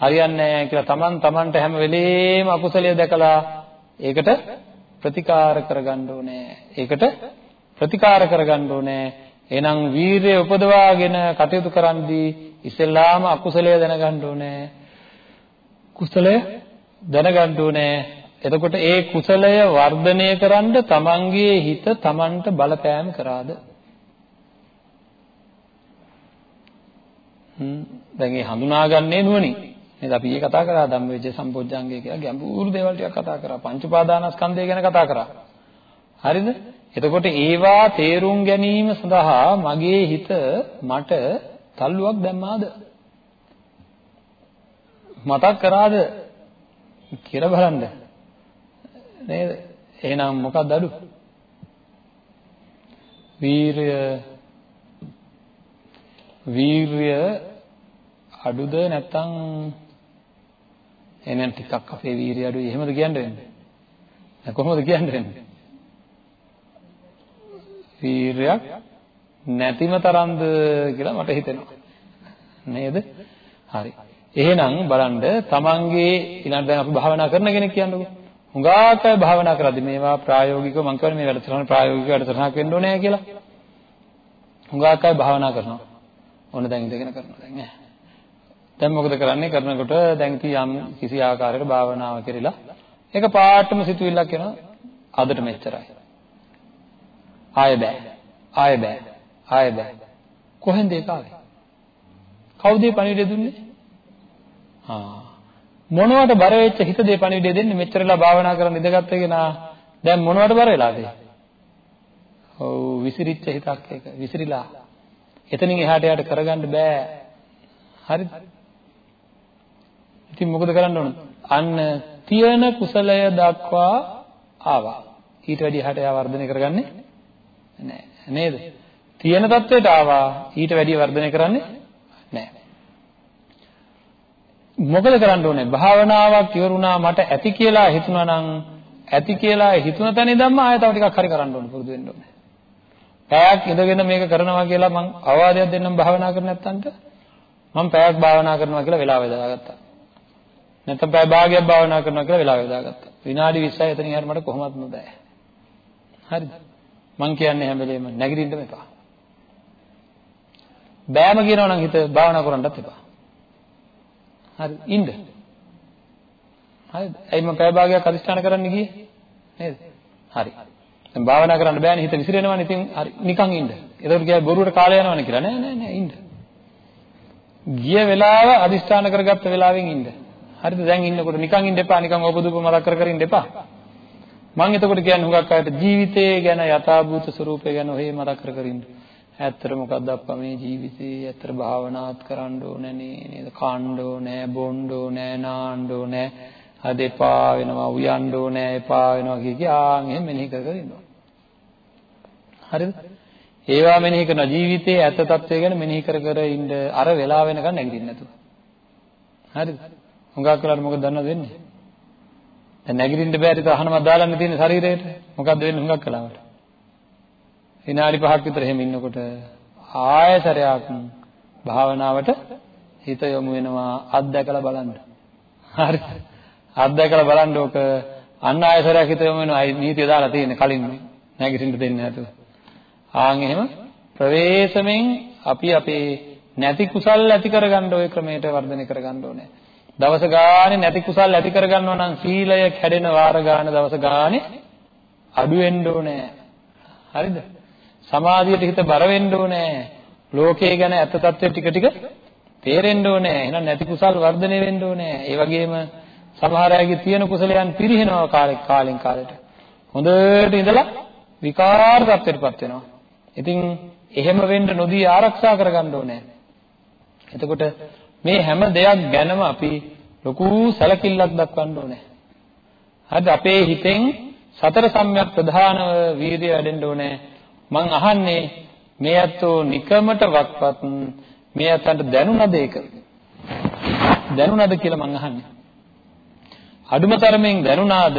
හරියන්නේ නෑ කියලා Taman Tamanට හැම වෙලේම අකුසලිය දැකලා ඒකට ප්‍රතිකාර කරගන්න ඕනේ. ඒකට ප්‍රතිකාර කරගන්න ඕනේ. එහෙනම් වීරිය උපදවාගෙන කටයුතු කරන්දී ඉස්සෙල්ලාම අකුසලය දැනගන්න ඕනේ. කුසලය දැනගන්න ඕනේ. එතකොට ඒ කුසලය වර්ධනය කරන්න තමන්ගේ හිත තමන්ට බලපෑම් කරාද? දැන් මේ හඳුනාගන්නේ නුවණින්. නේද අපි ඊයේ කතා කරා ධම්මවිජය සම්පෝඥාංගය කියලා ගැඹුරු දේවල් ටිකක් කතා කරා. පංච උපාදානස්කන්ධය ගැන කතා කරා. හරිද? එතකොට ඒවා තේරුම් ගැනීම සඳහා මගේ හිත මට තල්ලුවක් දැම්මාද? මතක් කරාද කියලා බලන්න. නේද? එහෙනම් මොකක්ද අඩු? වීරය වීරය අඩුද නැත්නම් එහෙනම් ටිකක් අපේ වීරය අඩුයි එහෙමද කියන්න වෙන්නේ? දැන් කොහොමද කියන්න වෙන්නේ? වීරයක් නැතිම තරම්ද කියලා මට හිතෙනවා. නේද? හරි. එහෙනම් බලන්න තමන්ගේ ඊළඟ දැන් අපි භාවනා කරන කෙනෙක් කියන්නකෝ. හුඟාක් අය භාවනා කරද්දී මේවා ප්‍රායෝගිකව මම කියන්නේ මේ වැඩසටහන ප්‍රායෝගික වැඩසටහනක් වෙන්න ඕනේ කියලා. හුඟාක් අය භාවනා කරනවා. ඕන දැන් ඉඳගෙන කරනවා දැන් ඈ. දැන් මොකද කරන්නේ කරනකොට දැන් ඉතින් යම් කිසි ආකාරයකට භාවනාව කෙරෙලා ඒක පාටම සිතුවිල්ලක් එනවා අදට මෙච්චරයි. ආයෙ බෑ. ආයෙ බෑ. ආයෙ බෑ. කොහෙන්ද ඒක ආවේ? කවුද මේ පණිවිඩය දුන්නේ? ආ මොනවට බර වෙච්ච හිත දේ පණිවිඩය දෙන්නේ මෙච්චරලා භාවනා කරන් ඉඳගත්ත කෙනා දැන් මොනවට බර වෙලාද? ඔව් විසිරිච්ච හිතක් ඒක විසිරිලා. එතනින් එහාට යාට කරගන්න බෑ. හරිද? ඉතින් මොකද කරන්න ඕන? අන්න තියෙන කුසලය දක්වා ආවා. ඊට වැඩි එහාට යා වර්ධනය කරගන්නේ නෑ. නේද? තියෙන தത്വයට ආවා. ඊට වැඩි වර්ධනය කරන්නේ නෑ. මොකද කරන්න ඕනේ? භාවනාවක් ඉවරුණා මට ඇති කියලා හිතුණා නම් ඇති කියලා හිතුණ තැන ඉඳන්ම ආයෙ තව ටිකක් හරි කරන්න ඕනේ පුරුදු වෙන්න ඕනේ. පැයක් ඉඳගෙන මේක කරනවා කියලා මං අවවාදයක් දෙන්නම් භාවනා කරන්න නැත්තන්ට මම පැයක් භාවනා කරනවා කියලා වෙලාව යදාගත්තා. නැත්නම් පැය භාගයක් භාවනා කරනවා කියලා වෙලාව යදාගත්තා. විනාඩි 20යි එතනින් එහාට මට කොහොමත් නොබෑ. හරිද? මං කියන්නේ හැම වෙලේම නැගිටින්න එපා. බෑම කියනවා නම් හිත භාවනා කරන්නත් එපා. හරි ඉන්න. හරිද? එයි මම පැය භාගයක් අදිස්ථාන කරන්න ගියේ නේද? හරි. දැන් භාවනා කරන්න බෑනේ හිත විසිරෙනවනේ ඉතින් හරි නිකන් ඉන්න. ඒකට කියයි බොරුවට කාලය යනවනේ කියලා. නෑ නෑ නෑ ඉන්න. ගිය වෙලාව අදිස්ථාන කරගත්ත වෙලාවෙන් ඉන්න. හරිද? දැන් ඉන්නකොට නිකන් ඉන්න එපා. නිකන් ඕපදූප මතක් කර කර ඉන්න එපා. මම එතකොට කියන්නේ හුඟක් අයට ජීවිතය ගැන යථාභූත ස්වરૂපය ගැන ඔහේ මතක් කර කර ඉන්න. ඇත්තට මොකද්ද අප්පා මේ ජීවිතේ ඇත්තට භාවනාත් කරන්න ඕනේ නේද? කන්න ඕනේ, බොන්න ඕනේ, නාන්න ඕනේ. අද එපා වෙනවා, උයන්න ඕනේ, එපා වෙනවා කිය කිය ආන් එහෙම මෙනෙහි කර කර ඉන්නවා. හරිද? ඒවා මෙනෙහි කරන ජීවිතයේ ඇත්ත తත්වය ගැන මෙනෙහි කර කර ඉන්න අර වෙලාව වෙනකන් නැගිටින්න නැතුව. හරිද? හුඟක් වෙලාවට මොකද දන්නවද වෙන්නේ? දැන් නැගිටින්න බැරි තහනමක් දාලා තියෙන ශරීරයට මොකද්ද වෙන්නේ හුඟක් වෙලාවට? විනාඩි 5ක් විතර එහෙම ඉන්නකොට ආයතරයක් භාවනාවට හිත යොමු වෙනවා අත්දැකලා බලන්න. හරි. අත්දැකලා බලන්න ඕක අන්න ආයතරයක් හිත යොමු වෙනවා. නීතිය දාලා තියෙන කලින් නැගිටින්න දෙන්නේ නැතුව. ආන් එහෙම ප්‍රවේශමෙන් අපි අපේ නැති කුසල් ඇති කරගන්න ওই ක්‍රමයට වර්ධනය කරගන්න ඕනේ. දවස ගානේ නැති කුසල් ඇති කරගන්නවා නම් සීලය කැඩෙන වාර ගාන දවස ගානේ අඩු වෙන්න ඕනේ. හරිද? සමාධියට හිත බර වෙන්න ඕනේ. ලෝකයේ ගැන ඇත්ත తත්වෙ ටික ටික තේරෙන්න ඕනේ. එහෙනම් නැති කුසල් වර්ධනය වෙන්න ඕනේ. ඒ වගේම සමහර අයගේ තියෙන කුසලයන් පිරිහෙනවා කාලෙක කාලෙන් කාලෙට. හොඳට ඉඳලා විකාර තත්ත්වයටපත් වෙනවා. ඉතින් එහෙම වෙන්න නොදී ආරක්ෂා කරගන්න ඕනේ. එතකොට මේ හැම දෙයක් ගැනම අපි ලොකු සැලකිල්ලක් දක්වන්න ඕනේ. හරිද? අපේ හිතෙන් සතර සම්‍යක් ප්‍රධානව වීර්යය වැඩෙන්න ඕනේ. මං අහන්නේ මේ අතෝ නිකමට වක්වත් මේ අතන්ට දැනුණද ඒක? දැනුණද කියලා මං අහන්නේ. අඩුම තරමින් දැනුණාද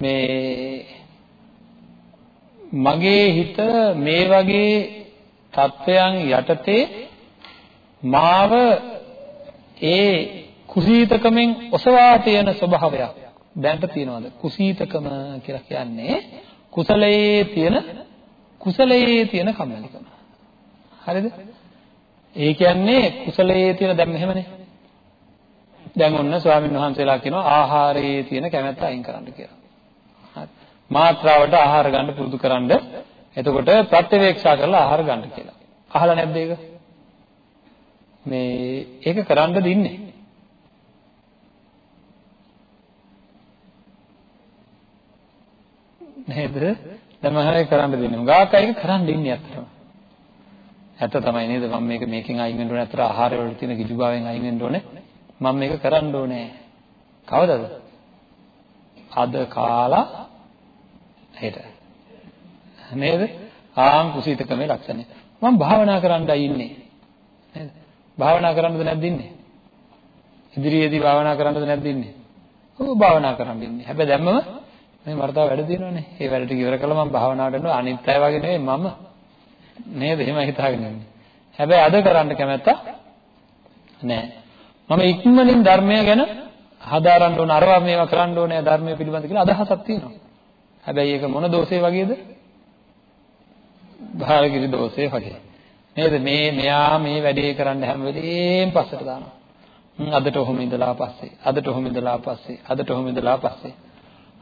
මේ මගේ හිත මේ වගේ தත්වයන් යටතේ මාව ඒ කුසීතකමෙන් ඔසවා තියෙන ස්වභාවයක් දැනට තියෙනවද කුසීතකම කියලා කියන්නේ කුසලයේ තියෙන කුසලයේ තියෙන කම්මැලිකම. හරිද? ඒ කියන්නේ කුසලයේ තියෙන දැන් මෙහෙමනේ. දැන් ඔන්න ස්වාමීන් වහන්සේලා කියනවා ආහාරයේ තියෙන කැමැත්ත අයින් කරන්න කියලා. හරි. මාත්‍රාවට ආහාර ගන්න පුරුදු කරන්න. එතකොට ප්‍රත්‍යවේක්ෂා කරලා ආහාර ගන්න කියලා. අහලා නැද්ද ඒක? මේ ඒක කරන්න දින්නේ. නේද? දැන් මම හරිය කරන්න දෙන්නේ. ගාක් අයක කරන්න ඉන්නේ අත්‍තරම. ඇත්ත තමයි නේද? මම මේක මේකෙන් අයින් වෙන්න ඕනේ. අතර ආහාර වල තියෙන කිජුභාවයෙන් අයින් වෙන්න ඕනේ. මම මේක කරන්න ඕනේ. කවදද? අද කාලා හෙට. නේද? ආම් කුසීතකමේ ලක්ෂණය. මම භාවනා කරන්නයි ඉන්නේ. නේද? භාවනා කරන්නද නැද්ද ඉන්නේ? ඉදිරියේදී භාවනා කරන්නද නැද්ද ඉන්නේ? ඔව් භාවනා කරන්න ඉන්නේ. හැබැයි දැම්මම මේ මට තව වැඩ තියෙනවානේ. ඒ වැඩ ටික ඉවර කළා මම භාවනාවට යනවා. අනිත් අය වගේ නෙවෙයි මම. නේද? එහෙම හිතාගෙන ඉන්නේ. හැබැයි අද කරන්න කැමැත්ත නැහැ. මම ඉක්මනින් ධර්මය ගැන හදාරන්න ඕන අරවා මේවා කරන්න ඕනේ ධර්මය පිළිබඳ කියලා අදහසක් තියෙනවා. හැබැයි ඒක මොන දෝෂේ වගේද? භාරගිරි දෝෂේ වගේ. නේද? මේ මෙයා මේ වැඩේ කරන්න හැම වෙලේම පස්සට දානවා. අදට ඔහොම ඉඳලා පස්සේ අදට ඔහොම ඉඳලා පස්සේ අදට ඔහොම ඉඳලා පස්සේ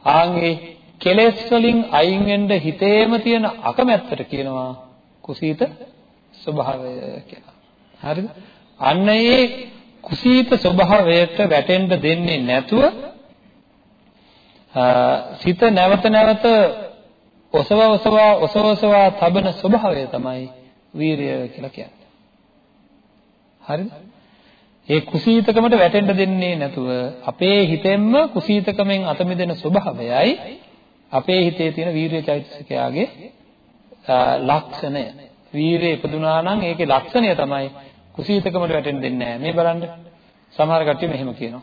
ආන්ගේ කෙලෙස් වලින් අයින් වෙන්න හිතේම තියෙන අකමැත්තට කියනවා කුසීත ස්වභාවය කියලා. හරිද? අන්න ඒ කුසීත ස්වභාවයට වැටෙන්න දෙන්නේ නැතුව සිත නැවත නැවත ඔසව ඔසවා ඔසව ඔසවා තබන ස්වභාවය තමයි වීරිය කියලා කියන්නේ. හරිද? ඒ කුසීතකමට වැටෙන්න දෙන්නේ නැතුව අපේ හිතෙන්ම කුසීතකමෙන් අත මිදෙන ස්වභාවයයි අපේ හිතේ තියෙන වීරිය චෛතසිකයාගේ ලක්ෂණය. වීරිය ඉපදුනා නම් ඒකේ ලක්ෂණය තමයි කුසීතකමට වැටෙන්න දෙන්නේ නැහැ. මේ බලන්න සමහර කට්ටිය මෙහෙම කියනවා.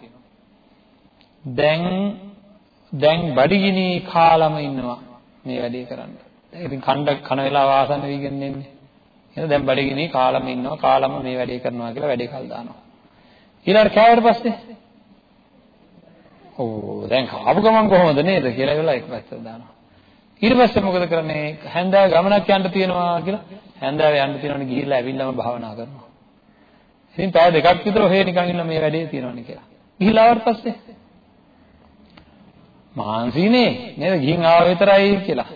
දැන් දැන් බඩගිනි කාලම ඉන්නවා මේ වැඩේ කරන්න. දැන් ඉතින් කණ්ඩ කන වෙලාව ආසන්න වීගෙන ඉන්නේ. එහෙනම් දැන් බඩගිනි කාලම ඉන්නවා කාලම මේ වැඩේ කරනවා කියලා වැඩේ කල් දානවා. ඊළඟට කෑවට පස්සේ ඔව් දැන් ආපු ගමන් කොහොමද නේද කියලා වෙලා එක පැත්තට දානවා. ඊට පස්සේ මොකද කරන්නේ? හැන්දෑව ගමනක් යන්න තියෙනවා කියලා හැන්දෑව යන්න තියෙනවනේ ගිහිල්ලා ඇවිල්ලාම භාවනා කරනවා. ඉතින් පැය දෙකක් විතර ඔහේ නිකන් ඉන්න මේ වැඩේ තියෙනවනේ කියලා. ගිහිල්ලා ආවට පස්සේ මාන්සිනේ නේද ගිහින් ආව විතරයි කියලා.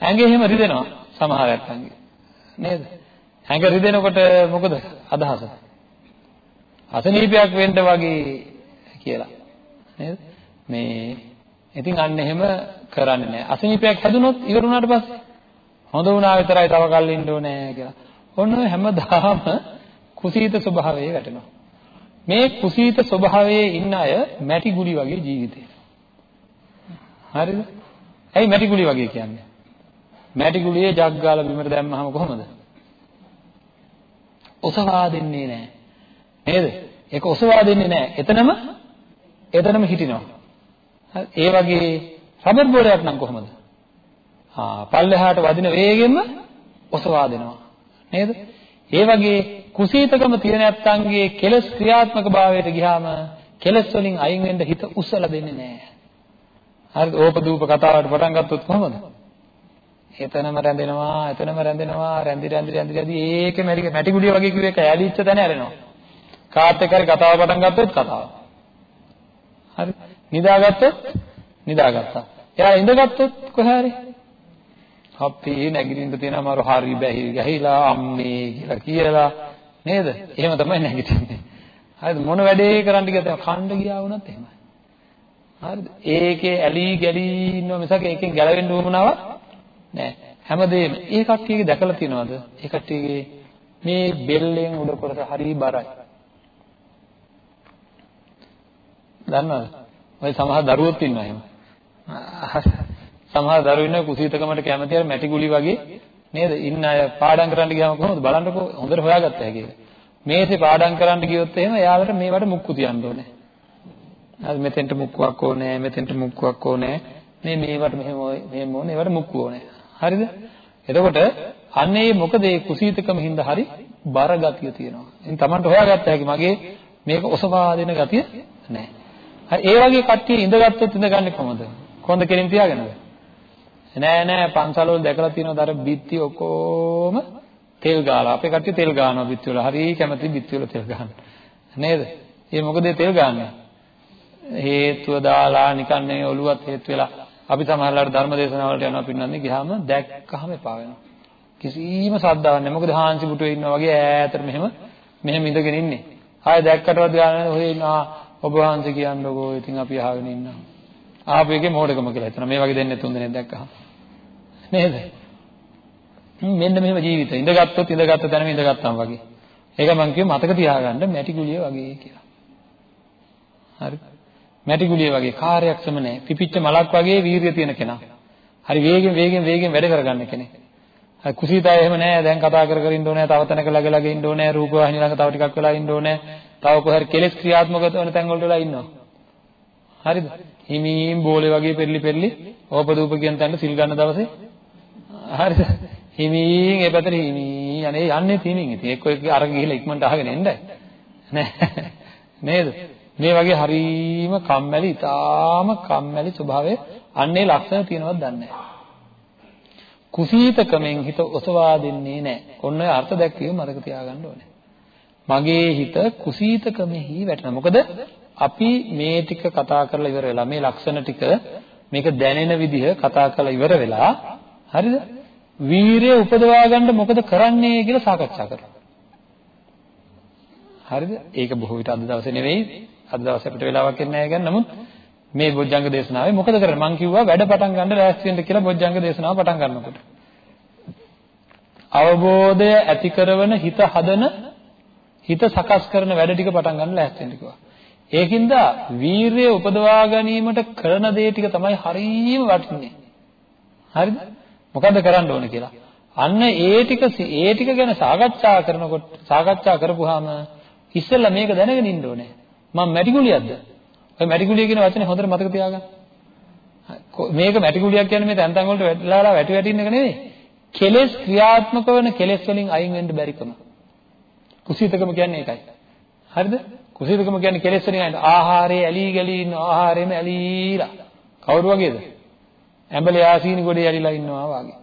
ඇඟේ එහෙම රිදෙනවා සමහර ඇත්තන්ගේ. නේද? ඇඟ රිදෙනකොට මොකද අදහස? අසනීපයක් වෙන්න වගේ කියලා. නේද? මේ ඉතින් අන්න එහෙම කරන්නේ නැහැ. අසනීපයක් හැදුනොත් ඉවර වුණාට පස්සේ හොඳ වුණා විතරයි තව කල් ඉන්න ඕනේ කියලා. ඔන්න ඔය හැමදාම කුසීත ස්වභාවයේ වැටෙනවා. මේ කුසීත ස්වභාවයේ ඉන්න අය මැටි ගුලි වගේ ජීවිතේ. හරිද? ඇයි මැටි ගුලි වගේ කියන්නේ? මැටි ගුලියේ ජග් ගාලා බිමට දැම්මහම කොහොමද? ඔසවා දෙන්නේ නැහැ. නේද? ඒක ඔසවා දෙන්නේ නැහැ. එතනම එතනම හිටිනවා. ඒ වගේ රබර් බෝලයක් නම් කොහොමද? ආ පල්ලෙහාට වදින වේගෙන්ම ඔසවා දෙනවා. නේද? ඒ වගේ කුසීතකම තියෙන නැත්තන්ගේ කෙලස් ක්‍රියාත්මක භාවයට ගියාම කෙලස් වලින් අයින් වෙන්න හිත උස්සලා දෙන්නේ නැහැ. හරිද? ඕපදූප කතාවට පටන් ගත්තොත් කොහොමද? එතනම රැඳෙනවා, එතනම රැඳෙනවා, රැඳි රැඳි රැඳි රැඳි ඒකේ මැටි මැටි ගුලිය වගේ කිව්ව එක ඇලිච්ච තැන ඇරෙනවා. කාත් එක්ක හරි කතාව පටන් ගත්තොත් කතාව. හරි. නිදාගත්තොත් නිදාගත්තා. එයා ඉඳගත්තොත් කොහේ හරි අපි නැගිටින්න තියෙන අමාරු හරි බැහි ගහිලා අම්මේ කියලා කියලා නේද? එහෙම තමයි නැගිටින්නේ. හරිද? මොන වැඩේ කරන්න ගියද කණ්ඩ ගියා වුණත් එහෙමයි. හරිද? ඒකේ ඇලි ගැලි ඉන්නව මිසක ඒකෙන් ගැලවෙන්න උවමනාවක් නැහැ. හැමදේම ඒ කට්ටියගේ දැකලා තියෙනවද? ඒ කට්ටියගේ මේ බෙල්ලෙන් උඩ කොටස හරි බරයි. දන්නවද? ඔය සමහර දරුවෝත් ඉන්නවා එහෙම. සමහර දරුවෝ ඉන්නවා කුසීතකමට කැමති අර මැටි ගුලි වගේ නේද? ඉන්න අය පාඩම් කරන්න ගියාම කොහොමද බලන්නකෝ හොඳට හොයාගත්ත හැකි ඒක. මේසේ පාඩම් කරන්න ගියොත් එහෙම එයාලට මේවට මුක්කු තියන්න ඕනේ. හරි මෙතෙන්ට මුක්කුවක් ඕනේ, මෙතෙන්ට මුක්කුවක් ඕනේ. මේ මේවට මෙහෙම මෙහෙම ඕනේ, ඒවට මුක්කු ඕනේ. හරිද? එතකොට අන්න ඒ මොකද ඒ කුසීතකම හින්දා හරි බර ගතිය තියෙනවා. ඉතින් Tamanට හොයාගත්ත හැකි මගේ මේක ඔසවා දෙන ගතිය නැහැ. හරි ඒ වගේ කට්ටිය ඉඳගත්තොත් ඉඳගන්නේ කොහොමද? කොන්ද කෙලින් තියාගෙනද? නෑ නෑ පන්සල් වල දැකලා තියෙනවද අර බිත්ති ඔක්කොම තෙල් ගාලා. අපේ කට්ටිය තෙල් ගානවා බිත්ති වල. හරි කැමති බිත්ති වල තෙල් ගන්න. නේද? ඒ මොකද තෙල් ගන්නේ? හේතුව දාලා නිකන් මේ ඔළුවත් හේතු වෙලා අපි සමහරවල්ලාට ධර්ම දේශනාවලට යනවා පින්නන්නේ ගියාම දැක්කහම එපා වෙනවා. කිසිම ශ්‍රද්ධාවක් නැහැ. මොකද හාන්සි පුටුවේ ඉන්නා වගේ ඈතට මෙහෙම මෙහෙම ඉඳගෙන ඉන්නේ. ආයෙ දැක්කටවත් ගාන ඔහේ ඉන්නා ඔබ වහන්සේ කියන්නකෝ ඉතින් අපි අහගෙන ඉන්නවා. ආපු එකේ මෝඩකම කියලා හිතනවා. මේ වගේ දෙන්නේ තුන් දෙනෙක් දැක්කහම. නේද? මෙන්න මෙහෙම ජීවිතය. ඉඳගත්තුත් ඉඳගත්ත තැනම ඉඳගත්තාම වගේ. ඒක මම කිව්ව මතක තියාගන්න මැටි ගුලිය වගේ කියලා. හරි. මැටි ගුලිය වගේ කාර්යක්ෂම නැහැ. පිපිච්ච මලක් වගේ වීරිය තියෙන කෙනා. හරි වේගෙන් වේගෙන් වේගෙන් වැඩ කරගන්න කෙනෙක්. හරි කුසීතය එහෙම නැහැ. දැන් කතා කර කර ඉන්න ඕනේ. තව තැනක ළඟ ළඟ ඉන්න ඕනේ. රූප වාහිනිය ළඟ තව ටිකක් වෙලා ඉන්න ඕනේ. තව කොහේ හරි කෙලෙස් ක්‍රියාත්මක වෙන තැන් වලට වෙලා ඉන්නවා. හරිද? හිමීම් බෝලේ වගේ පෙරලි පෙරලි ඕපදූප කියන තැනට සිල් ගන්න දවසේ හරිද? හිමීන් ඒ පැත්තට හිමී අනේ යන්නේ හිමීන් ඉතින් එක්ක එක්ක අර ගිහිල්ලා ඉක්මනට අහගෙන එන්නයි නෑ නේද මේ වගේ හරීම කම්මැලි ඊටාම කම්මැලි ස්වභාවය අන්නේ ලක්ෂණ තියෙනවද දන්නේ කුසීතකමෙන් හිත ඔසවා දෙන්නේ නැහැ. ඔන්න ඔය අර්ථ දැක්වීම මතක තියාගන්න ඕනේ. මගේ හිත කුසීතකමෙහි වැටෙනවා. මොකද අපි මේ ටික කතා කරලා ඉවර වෙලා මේ ලක්ෂණ ටික මේක දැනෙන විදිහ කතා කරලා ඉවර වෙලා හරිද? වීරිය උපදවා ගන්න මොකද කරන්නේ කියලා සාකච්ඡා කරනවා. හරිද? ඒක බොහෝ විට අද දවසේ නෙවෙයි. අද දවසේ අපිට වෙලාවක් නැහැ ගන්න. නමුත් මේ බොජ්ජංග දේශනාවේ මොකද කරන්නේ? මම කිව්වා වැඩ පටන් ගන්න ලෑස්ති වෙන්න කියලා බොජ්ජංග දේශනාව පටන් ගන්නකොට. අවබෝධය ඇති කරන හිත හදන හිත සකස් කරන වැඩ ටික පටන් ගන්න ලෑස්ති වෙන්න කිව්වා. ඒකින්ද වීරිය උපදවා ගැනීමට කරන දේ ටික තමයි හරීම වටින්නේ. හරිද? මොකද්ද කරන්න ඕන කියලා. අන්න ඒ ටික ඒ ටික ගැන සාකච්ඡා කරනකොට සාකච්ඡා කරපුවාම ඉස්සෙල්ලා මේක දැනගෙන ඉන්න ඕනේ. මම මැටිගුලියක්ද? ඔය මැටිගුලිය කියන වචනේ හොඳට මතක තියාගන්න. මේක මැටිගුලියක් කියන්නේ මේ තැන් තැන් වලට වැටලා වැටි වැටින්න එක නෙවෙයි. කෙලෙස් ක්‍රියාත්මක වෙන කෙලෙස් වලින් අයින් වෙන්න බැරිකම. කුසීතකම කියන්නේ ඒකයි. හරිද? කුසීතකම කියන්නේ කෙලෙස් වලින් අයින් ආහාරයේ ඇලී ගලී ඉන්න ආහාරයේම ඇලීලා. කවුරු වගේද? ඇඹලේ ආසීනි ගොඩේ ඇලිලා ඉන්නවා වගේ.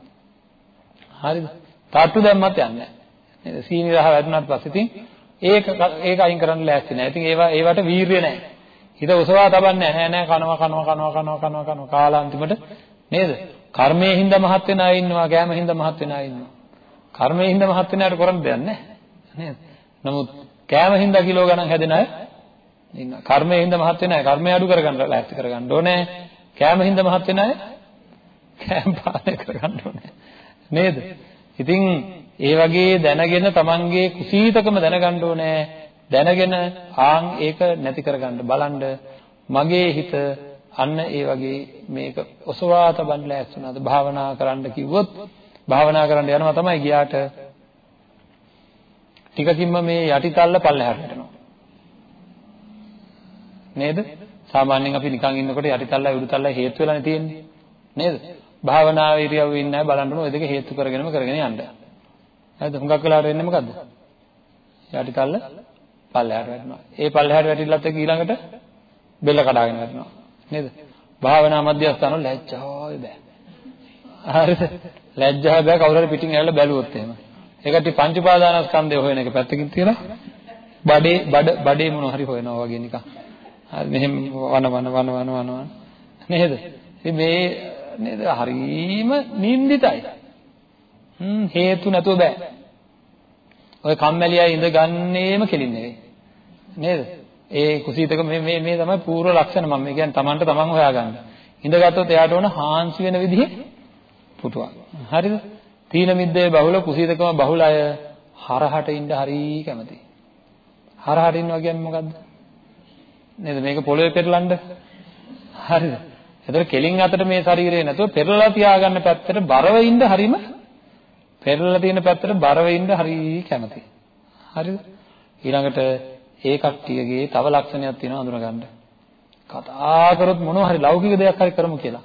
හරිද? තට්ටු දැම්මත් යන්නේ නැහැ. නේද? සීනි රහ වැදුනත් පස්සේ ඉතින් ඒක ඒක අයින් කරන්න ලෑස්ති නැහැ. ඉතින් ඒවා ඒවට වීරිය නැහැ. හිත උසවා තබන්නේ නැහැ නෑ කනවා කනවා කනවා කනවා කනවා කනවා කාලාන්තිමට නේද? කර්මයේ හින්දා මහත් වෙන අය ඉන්නවා, කෑම හින්දා මහත් වෙන අය ඉන්නවා. කර්මයේ හින්දා මහත් වෙන අයට කරන්න දෙයක් නැහැ. නේද? නමුත් කෑම හින්දා කිලෝ ගණන් හැදෙන අය ඉන්නවා. කර්මයේ හින්දා මහත් වෙන අය කර්මය අඩු කරගන්න ලෑස්ති කරගන්න ඕනේ. කෑම හින්දා මහත් වෙන අය කෑම පාලනය කරගන්න ඕනේ. නේද? ඉතින් ඒ වගේ දැනගෙන තමන්ගේ කුසීතකම දැනගන්න ඕනේ. දැනගෙන ආන් ඒක නැති කරගන්න බලන්න. මගේ හිත අන්න ඒ වගේ මේක ඔසවා තබන්න ලෑස්ති වුණාද? භාවනා කරන්න කිව්වොත් භාවනා කරන්න යනවා තමයි ගියාට ටිකකින්ම මේ යටිතල්ල පල්ලෙහාට යනවා නේද? සාමාන්‍යයෙන් අපි නිකන් ඉන්නකොට යටිතල්ලයි උඩුතල්ලයි හේතු වෙලානේ තියෙන්නේ. නේද? භාවනාවේ ඉරියව්වේ ඉන්නේ නැහැ බලන්න ඕන ඔය දෙක හේතු කරගෙනම කරගෙන යන්න. හරිද? හුඟක් වෙලාවට වෙන්නේ මොකද්ද? යටිතල්ල පල්ලෙහාට වැටෙනවා. ඒ පල්ලෙහාට වැටිලත් එක්ක ඊළඟට බෙල්ල කඩාගෙන වැටෙනවා. නේද? භාවනා මධ්‍යස්ථාන වල ලැජ්ජාවයි බෑ. හරිද? ලැජ්ජාව බෑ. කවුරු හරි පිටින් ඇවිල්ලා බැලුවොත් එහෙම. ඒකට පංච උපාදානස්කන්ධය හොයන එක පැත්තකින් තියලා බඩේ බඩ බඩේ මොන හරි හොයනවා වගේ නිකන්. හරි මෙහෙම වන වන වන වන වන වන. නේද? ඉතින් මේ නේද? හරීම නින්දිතයි. හ්ම් හේතු නැතුව බෑ. ඔය කම්මැලියයි ඉඳගන්නේම කෙලින් නෙවෙයි. නේද? ඒ කුසීතක මේ මේ මේ තමයි පූර්ව ලක්ෂණ මම. කියන්නේ Tamanට Taman හොයාගන්න. ඉඳගත්තොත් එයාට ඕන හාන්සි වෙන විදිහේ පුටුවක්. හරිද? තීන මිද්දේ බහුල කුසීතකම බහුල අය හරහට ඉන්න හරි කැමති. හරහට ඉන්නවා කියන්නේ මොකද්ද? නේද? මේක පොළවේ පෙරලන්න. හරිද? එතකොට කෙලින් අතට මේ ශරීරය නැතුව පෙරලලා තියාගන්න පැත්තට බරව ඉන්න හරීම පෙරලලා තියෙන පැත්තට බරව ඉන්න හරි කැමති. හරිද? ඊළඟට ඒ කට්ටියගේ තව ලක්ෂණයක් තියෙනවා අඳුනගන්න. කතා කරොත් මොනවා හරි ලෞකික දෙයක් හරි කරමු කියලා.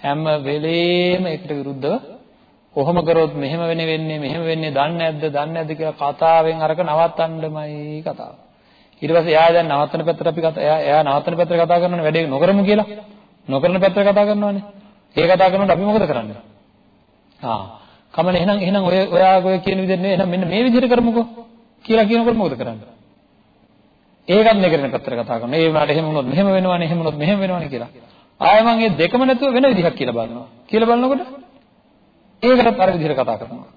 හැම වෙලේම ඒකට විරුද්ධව කොහොම කරොත් මෙහෙම වෙන්නේ වෙන්නේ මෙහෙම වෙන්නේ දන්නේ නැද්ද දන්නේ නැද්ද කියලා කතාවෙන් අරක නවත්තන්නමයි කතාව. ඊට පස්සේ එයා දැන් නවත්තන පැත්තට අපි කතා එයා එයා නවත්තන පැත්තට කතා කරනවනේ වැඩේ නොකරමු කියලා. නොකරන පැත්තට කතා කරනවනේ. ඒ කතා කරනකොට අපි මොකද කරන්නේ? ආ කමනේ එහෙනම් එහෙනම් ඔය ඔයා ඔය කියන විදිහට නෙවෙයි එහෙනම් මෙන්න මේ විදිහට කරමුකෝ කියලා කියනකොට මොකද කරන්නේ? ඒකත් නෙකරන පැත්තට කතා කරනවා. ඒ වුණාට එහෙම වුණොත් මෙහෙම වෙනවනේ එහෙම වුණොත් මෙහෙම වෙනවනේ කියලා. ආයෙ මම මේ දෙකම නැතුව වෙන විදිහක් කියලා බලනවා. කියලා බලනකොට ඒකටත් අර විදිහට කතා කරනවා.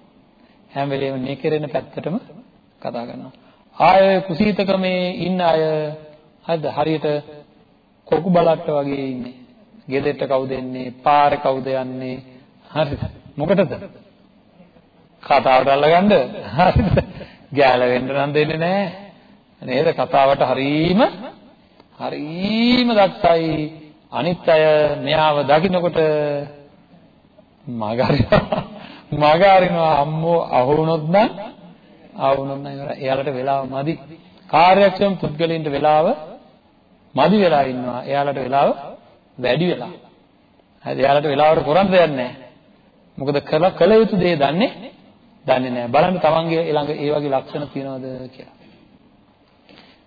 හැම වෙලේම මේ කෙරෙන පැත්තටම කතා කරනවා. ආය කුසීතකමේ ඉන්න අය හරිද හරියට කොකු බලට්ට වගේ ඉන්නේ. ගෙදරට කවුද එන්නේ? පාරේ කවුද යන්නේ? හරිද? මොකටද? කතාවට අල්ලගන්න. හරිද? ගැලවෙන්න නම් දෙන්නේ නැහැ. නේද? කතාවට හරීම හරීම දක්ෂයි. අනිත් අය මෙයාව දකින්නකොට මගහරිනවා. මගහරිනවා අම්මෝ අහු වුණොත් නම් ආ වුණොත් නම් ඉවරයි. එයාලට වෙලාව මදි. කාර්යක්ෂම පුද්ගලයින්ට වෙලාව මදි වෙලා ඉන්නවා. එයාලට වෙලාව වැඩි වෙලා. හරි එයාලට වෙලාවට කරන්න දෙයක් නැහැ. මොකද කළ කළ යුතු දේ දන්නේ දන්නේ නැහැ. බලන්න තමන්ගේ ළඟ ඒ වගේ ලක්ෂණ තියනවද කියලා.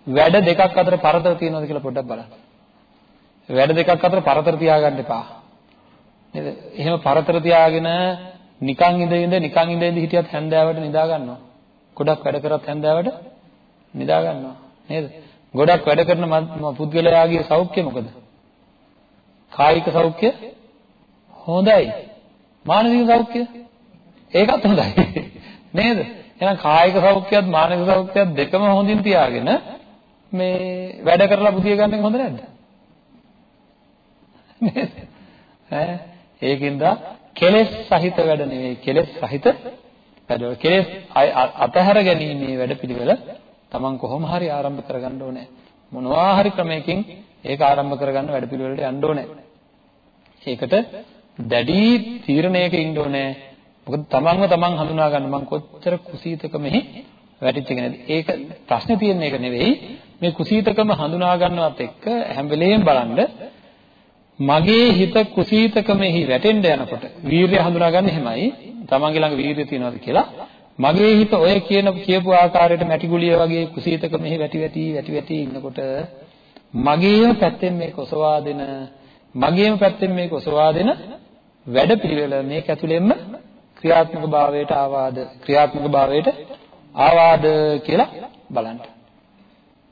වැඩ දෙකක් අතර පරතර තියනවද කියලා පොඩ්ඩක් බලන්න. වැඩ දෙකක් අතර පරතර තියාගන්න එපා. නේද? එහෙම පරතර තියාගෙන නිකන් ඉඳ ඉඳ නිකන් ඉඳ ඉඳ හිටියත් හැන්දෑවට නිදා ගන්නවා. ගොඩක් වැඩ කරත් හැන්දෑවට නිදා ගන්නවා. නේද? ගොඩක් වැඩ කරන පුද්ගලයාගේ සෞඛ්‍ය මොකද? කායික සෞඛ්‍ය හොඳයි. මානසික සෞඛ්‍ය ඒකත් හොඳයි. නේද? එහෙනම් කායික සෞඛ්‍යයත් මානසික සෞඛ්‍යයත් දෙකම හොඳින් තියාගෙන මේ වැඩ කරලා බුදිය ගන්න එක හොඳ නැද්ද? නේද? ඈ ඒකින්ද කෙලෙස් සහිත වැඩ නෙවෙයි කෙලෙස් සහිත වැඩවල කෙලෙස් අතහැර ගැනීමේ වැඩපිළිවෙල Taman කොහොම හරි ආරම්භ කරගන්න ඕනේ. මොනවා හරි ක්‍රමයකින් ඒක ආරම්භ කරගන්න වැඩපිළිවෙලට යන්න ඕනේ. ඒකට දැඩි තීරණයක ඉන්න ඕනේ. මොකද තමන්ව තමන් හඳුනා ගන්න මං කොච්චර කුසීතකමෙහි වැටිච්ච කෙනෙක්ද? ඒක ප්‍රශ්නේ තියෙන එක නෙවෙයි. මේ කුසීතකම හඳුනා ගන්නවත් එක්ක හැම වෙලෙම බලන්න මගේ හිත කුසීතකමෙහි වැටෙන්න යනකොට වීරිය හඳුනා ගන්න එහෙමයි. තමන්ගේ ළඟ වීරිය තියනවාද කියලා මගේ හිත ඔය කියන කියපු ආකාරයට මැටි ගුලිය වගේ කුසීතකමෙහි වැටි වැටි වැටි වැටි ඉන්නකොට මගේම පැත්තෙන් මේක ඔසවා දෙන මගේම පැත්තෙන් මේක ඔසවා දෙන වැඩපිළිවෙල මේක ඇතුළෙන්ම ක්‍රියාත්මක භාවයට ආවාද ක්‍රියාත්මක භාවයට ආවාද කියලා බලන්න.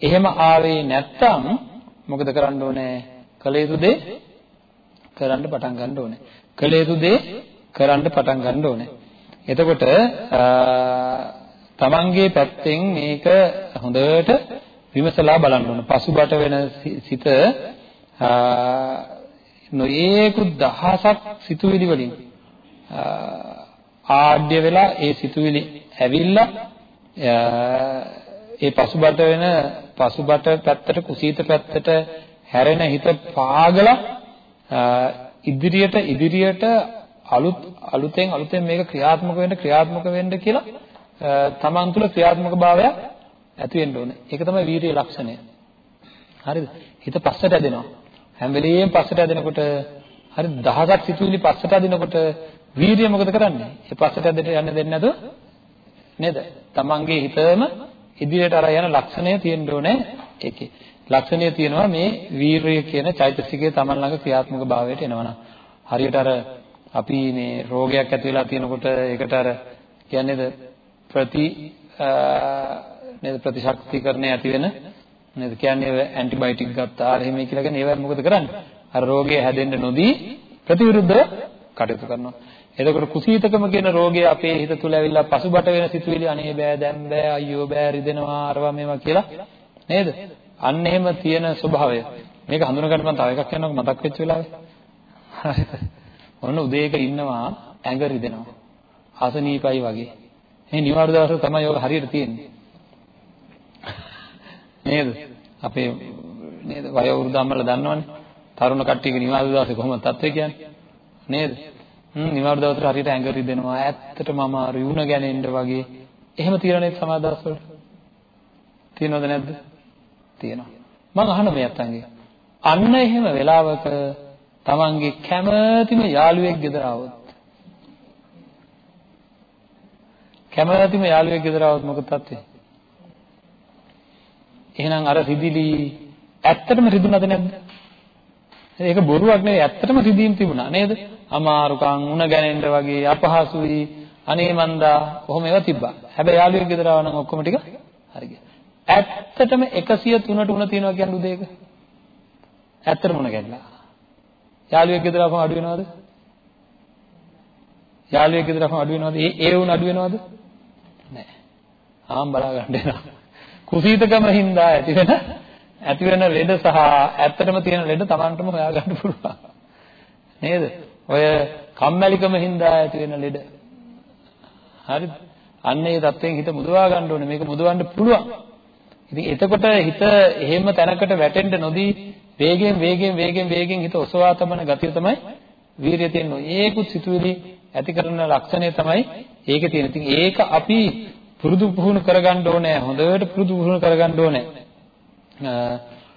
එහෙම ආවේ නැත්තම් මොකද කරන්න ඕනේ? කළ යුතු දේ කරන්න පටන් ගන්න ඕනේ. කළ යුතු දේ කරන්න පටන් ගන්න ඕනේ. එතකොට තමන්ගේ පැත්තෙන් මේක හොඳට විමසලා බලන්න ඕන. පසුබට වෙන සිත නොයේකු දහසක් සිතුවිලි වලින් ආඩ්‍ය වෙලා ඒ සිතුවිලි ඇවිල්ලා ඒ පසුබට වෙන පසුබට පැත්තට කුසීත පැත්තට හැරෙන හිත පාගලා ඉදිරියට ඉදිරියට අලුත් අලුතෙන් අලුතෙන් මේක ක්‍රියාත්මක වෙන්න ක්‍රියාත්මක වෙන්න කියලා තමන් තුළ ක්‍රියාත්මක භාවයක් ඇති වෙන්න ඕනේ. ඒක තමයි වීරිය ලක්ෂණය. හරිද? හිත පස්සට ඇදෙනවා. හැම වෙලෙම පස්සට ඇදෙනකොට හරි දහසක් සිතුවිලි පස්සට ඇදෙනකොට වීරිය මොකද කරන්නේ? ඒ පස්සට ඇදෙට යන්න දෙන්නේ නැතුව නේද? තමන්ගේ හිතම ඉදිරියට අර යන ලක්ෂණය තියෙන්න ඕනේ ඒකේ. ලක්ෂණය තියෙනවා මේ වීරිය කියන චෛතසිකයේ තමන් ළඟ ක්‍රියාත්මක භාවයට එනවනම්. හරියට අර අපි මේ රෝගයක් ඇති වෙලා තියෙනකොට ඒකට අර කියන්නේද ප්‍රති නේද ප්‍රතිශක්තිකරණය ඇති වෙන නේද කියන්නේ ඇන්ටිබයොටික් ගත්තා අර එහෙම කියලා කියන්නේ ඒවා මොකද කරන්නේ අර රෝගය හැදෙන්න නොදී ප්‍රතිවිරුද්ධව කටයුතු කරනවා එතකොට කුසීතකම කියන රෝගය අපේ හිත තුළ ඇවිල්ලා පසුබට වෙන සිතුවිලි අනේ බෑ දැන් බෑ අයියෝ බෑ රිදෙනවා අරවා මේවා කියලා නේද අන්න එහෙම තියෙන ස්වභාවය මේක හඳුනගන්න මම තව එකක් කියන්නකො මතක් වෙච්ච වෙලාවේ හරිද ඔන්න උදේක ඉන්නවා ඇඟ රිදෙනවා. අසනීපයි වගේ. මේ නිවාඩු දවසට තමයි ඔය හරියට තියෙන්නේ. නේද? අපේ නේද වයෝ වෘද්ධ අම්මලා දන්නවනේ. තරුණ කට්ටියගේ නිවාඩු දවසේ කොහොමද තත්ත්වය කියන්නේ? නේද? හ්ම් නිවාඩු දවසට හරියට ඇඟ රිදෙනවා. ඇත්තටම අමාරුයි උණ ගැනෙන්න වගේ. එහෙම තියෙනනේ සමහර දවස්වල තියෙනවද නැද්ද? තියෙනවා. මම අහන මේ අත්තන්ගේ අන්න එහෙම වෙලාවක තමන්ගේ කැමැතිම යාළුවෙක් ගෙදර આવොත්. කැමැතිම යාළුවෙක් ගෙදර આવොත් මොකද තත්ත්වය? එහෙනම් අර රිදිලි ඇත්තටම රිදුනද නැද්ද? ඒක බොරුවක් නෙවෙයි ඇත්තටම රිදීම් තිබුණා නේද? අමාරුකම් උණ ගැනෙන්න වගේ අපහසුයි අනේ මන්දා කොහොම ඒවා තිබ්බා. හැබැයි යාළුවෙක් ගෙදර ආව නම් ඔක්කොම ටික හරි ගියා. ඇත්තටම 103ට උණ තියනවා කියන්නේ උදේක. ඇත්තටම උණ ගැනලා. යාළුවෙක් ගෙදර අපම අඩු වෙනවද? යාළුවෙක් ගෙදර අපම අඩු වෙනවද? ඒ ඒ වුණ අඩු වෙනවද? නැහැ. ආම් බලා ගන්න එනවා. කුසීතකම හින්දා ඇති වෙන ඇති වෙන ලෙඩ සහ ඇත්තටම තියෙන ලෙඩ Tamanටම හොයාගන්න පුළුවන්. නේද? ඔය කම්මැලිකම හින්දා ඇති වෙන ලෙඩ. හරිද? අන්න ඒ தත්වෙන් හිත මුදවා ගන්න ඕනේ. මේක මුදවන්න පුළුවන්. ඉතින් එතකොට හිත එහෙම තැනකට වැටෙන්න නොදී වේගෙන් වේගෙන් වේගෙන් වේගෙන් හිත ඔසවා තබන ගතිය තමයි වීරිය තියෙන්නේ. ඒකුත් සිතුවිලි ඇති කරන ලක්ෂණය තමයි ඒකේ තියෙන. ඉතින් ඒක අපි පුරුදු පුහුණු කරගන්න ඕනේ. හොඳට පුරුදු පුහුණු කරගන්න ඕනේ.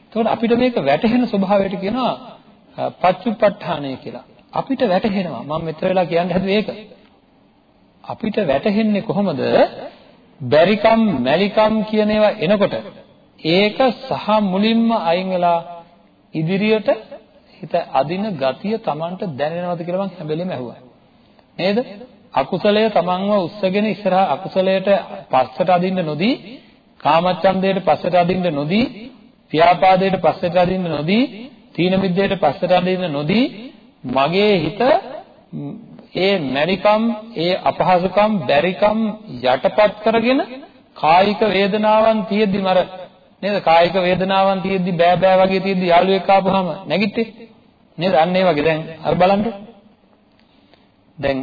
එතකොට අපිට මේක වැටහෙන ස්වභාවයට කියනවා පච්චුප්පට්ඨානය කියලා. අපිට වැටහෙනවා. මම මෙතන වෙලා කියන්න හැදුවේ ඒක. අපිට වැටහෙන්නේ කොහොමද? බැරිකම්, මැලිකම් කියන ඒවා එනකොට ඒක සහ මුලින්ම අයින් වෙලා ඉදිරියට හිත අදින ගතිය Tamanට දැනෙනවද කියලා මම හැම වෙලෙම අහුවා. නේද? අකුසලය තමන්ව උස්සගෙන ඉස්සරහා අකුසලයට පස්සට අදින්න නොදී කාමච්ඡන්දයට පස්සට අදින්න නොදී ව්‍යාපාදයට පස්සට අදින්න නොදී තීන මිද්දයට පස්සට අදින්න නොදී මගේ හිත ඒ මැරිකම් ඒ අපහසුකම් බැරිකම් යටපත් කරගෙන කායික වේදනාවන් තියෙද්දි මර. නේද? කායික වේදනාවන් තියෙද්දි බෑ බෑ වගේ තියෙද්දි යාළුවෙක් ආපුවාම නැගිට්ටේ? නේද? අන්න ඒ වගේ. දැන් අර බලන්න. දැන්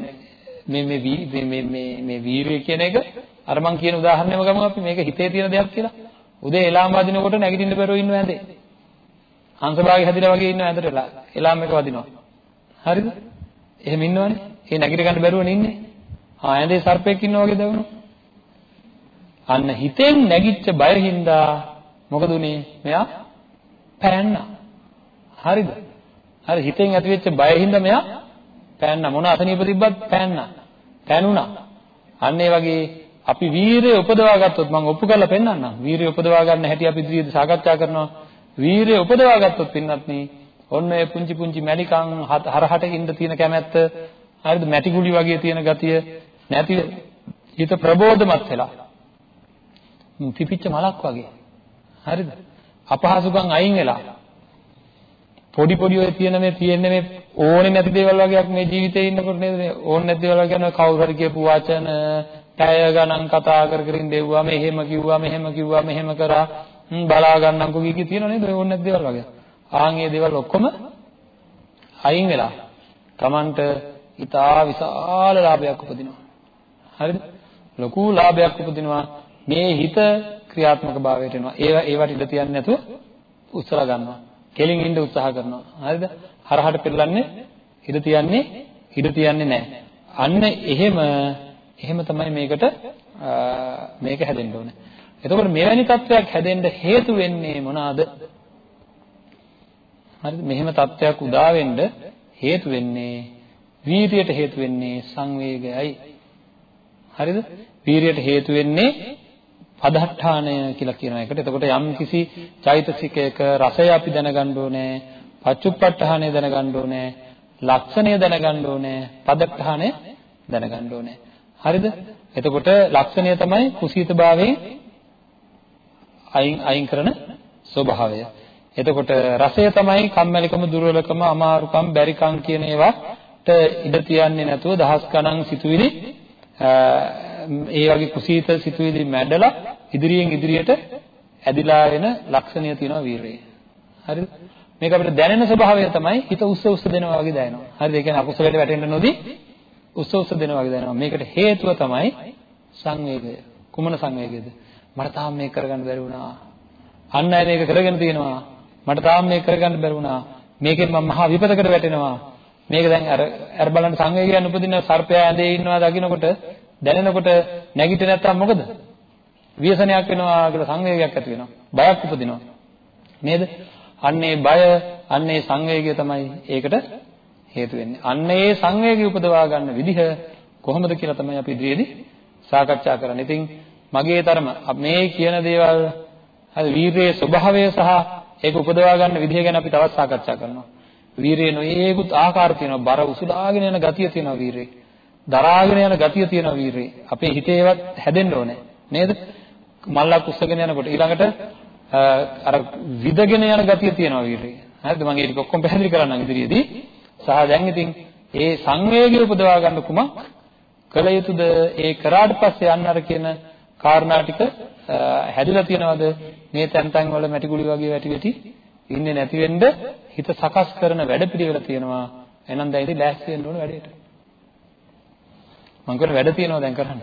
මේ මේ මේ මේ මේ වීරිය කියන එක අර මං කියන උදාහරණයම ගමු අපි. මේක හිතේ තියෙන දෙයක් කියලා. උදේ එලාම් වදිනකොට නැගිටින්න බැරුව ඉන්නව ඇඳේ. හංසභාගය හැදිලා වගේ ඉන්නව ඇඳට. එලාම් එක වදිනවා. හරිද? එහෙම ඉන්නවනේ. ඒ නැගිට ගන්න බැරුවනේ ඉන්නේ. ආ ඇඳේ සර්පෙක් ඉන්නා වගේ දවුණා. අන්න හිතෙන් නැගිච්ච බය හින්දා මොකද උනේ? මෙයා පෑන්නා. හරිද? හරි හිතෙන් ඇතිවෙච්ච බය හින්දා මෙයා පෑන්නා. මොන අසනීප තිබ්බත් පෑන්නා. පෑනුණා. අන්න ඒ වගේ අපි වීරය උපදවා ගත්තොත් මම ඔප්පු කරලා පෙන්නන්නම්. වීරය උපදවා ගන්න හැටි අපි ඉදිරියේදී සාකච්ඡා කරනවා. වීරය උපදවා ගත්තොත් පින්නත් නේ ඔන්න ඒ පුංචි පුංචි මැලිකම් හරහට ඉන්න තියෙන කැමැත්ත හරිද? මැටි ගුලි වගේ තියෙන ගතිය නැති හිත ප්‍රබෝධමත් වෙලා. තිපිච්ච මලක් වගේ. හරිද? අපහසුකම් අයින් වෙලා. පොඩි පොඩි ඔය තියෙන මේ තියෙන්නේ මේ ඕනේ නැති දේවල් වගේක් මේ ජීවිතේ ඉන්නකොට නේද? මේ ඕනේ නැති දේවල් කියන කවුරු හරි කියපු වචන පැය ගණන් කතා කර කර ඉඳෙව්වා මෙහෙම කිව්වා මෙහෙම කිව්වා මෙහෙම කරා. බලා ගන්නම්කෝ කී කී තියෙනව නේද? ඔය ඕනේ නැති දේවල් වගේ. ආන් මේ දේවල් ඔක්කොම අයින් වෙලා Tamanට ඊටා විශාල ලාභයක් උපදිනවා. හරිද? ලොකු ලාභයක් උපදිනවා. මේ හිත ක්‍රියාත්මක භාවයට එනවා. ඒවා ඒවට ඉඳ තියන්නේ නැතුව උත්සාහ ගන්නවා. කෙලින් ඉන්න උත්සාහ කරනවා. හරිද? හරහට පෙරලන්නේ ඉඳ තියන්නේ ඉඳ තියන්නේ නැහැ. අන්න එහෙම එහෙම තමයි මේකට මේක හැදෙන්න ඕනේ. එතකොට මෙවැනි තත්වයක් හැදෙන්න හේතු වෙන්නේ මොනවාද? හරිද? මෙහෙම තත්වයක් උදා වෙන්න හේතු වෙන්නේ වීරියට හේතු වෙන්නේ සංවේගයයි. හරිද? වීරියට හේතු වෙන්නේ පදහට්ඨානය කියලා කියන එකට. එතකොට යම් කිසි චෛතසිකයක රසය අපි දැනගන්න ඕනේ, පච්චුප්පට්ඨානය දැනගන්න ඕනේ, ලක්ෂණය දැනගන්න ඕනේ, පදට්ඨානය දැනගන්න ඕනේ. හරිද? එතකොට ලක්ෂණය තමයි කුසීතභාවයෙන් අයින් අයින් කරන ස්වභාවය. එතකොට රසය තමයි කම්මැලිකම, දුර්වලකම, අමාරුකම්, බැරිකම් කියන ඒවාට ඉඩ තියන්නේ නැතුව දහස් ගණන් සිතුවිලි ඒ වගේ කුසීත සිතුවිලි මැඩලා ඉදිරියෙන් ඉදිරියට ඇදිලා එන ලක්ෂණය තියෙනවා වීරයේ. හරිද? මේක අපිට දැනෙන ස්වභාවය තමයි හිත උස්ස උස්ස දෙනවා වගේ දැනෙනවා. හරිද? ඒ කියන්නේ අකුසලයට වැටෙන්න නොදී උස්ස උස්ස දෙනවා වගේ දැනෙනවා. මේකට හේතුව තමයි සංවේගය. කුමන සංවේගයද? මට තාම මේක කරගන්න බැරි වුණා. අන්න අය මේක කරගෙන තියෙනවා. මට තාම මේක කරගන්න බැරි වුණා. මේකෙන් මම මහා විපතකට වැටෙනවා. මේක දැන් අර අර බලන්න සංවේගයන් උපදින සර්පයා ඇඳේ ඉන්නවා දකින්නකොට දැනෙනකොට නැගිට නැත්තම් මොකද? ව්‍යසනයක් වෙනවා කියලා සංවේගයක් ඇති වෙනවා. බයක් උපදිනවා. නේද? අන්නේ බය, අන්නේ සංවේගය තමයි ඒකට හේතු වෙන්නේ. අන්න ඒ සංවේගය උපදවා ගන්න විදිහ කොහොමද කියලා තමයි අපි ඉදිරියේදී සාකච්ඡා කරන්නේ. ඉතින් මගේ තරම මේ කියන දේවල් හරි වීරයේ ස්වභාවය සහ ඒක උපදවා ගන්න විදිය ගැන අපි තවත් සාකච්ඡා කරනවා. වීරිය නොයේකුත් ආකාර තියෙනවා. බර උසුලාගෙන යන ගතිය තියෙනවා වීරියේ. දරාගෙන යන ගතිය තියෙනවා වීරියේ. අපේ හිතේ ඒවත් හැදෙන්න ඕනේ. නේද? මල්ලක් උස්සගෙන යනකොට ඊළඟට අර විදගෙන යන ගතිය තියෙනවා වීරියේ. හරිද? මම ඒක ඔක්කොම පැහැදිලි කරන්නම් ඉදිරියේදී. සහ දැන් ඉතින් ඒ සංවේගය උපදවා ගන්න කුමක් කළ යුතුද? ඒ කරාට පස්සේ යන්න අර කියන කාරණා ටික හැදිලා තියනවාද මේ තැන් තැන් වල මැටි ගුලි වගේ වැටි වැටි ඉන්නේ නැති වෙන්න හිත සකස් කරන වැඩපිළිවෙල තියෙනවා එහෙනම් දැන් ඉතින් ලෑස්ති වෙන්න ඕන වැඩේට මම කියන වැඩ තියෙනවා දැන් කරන්න.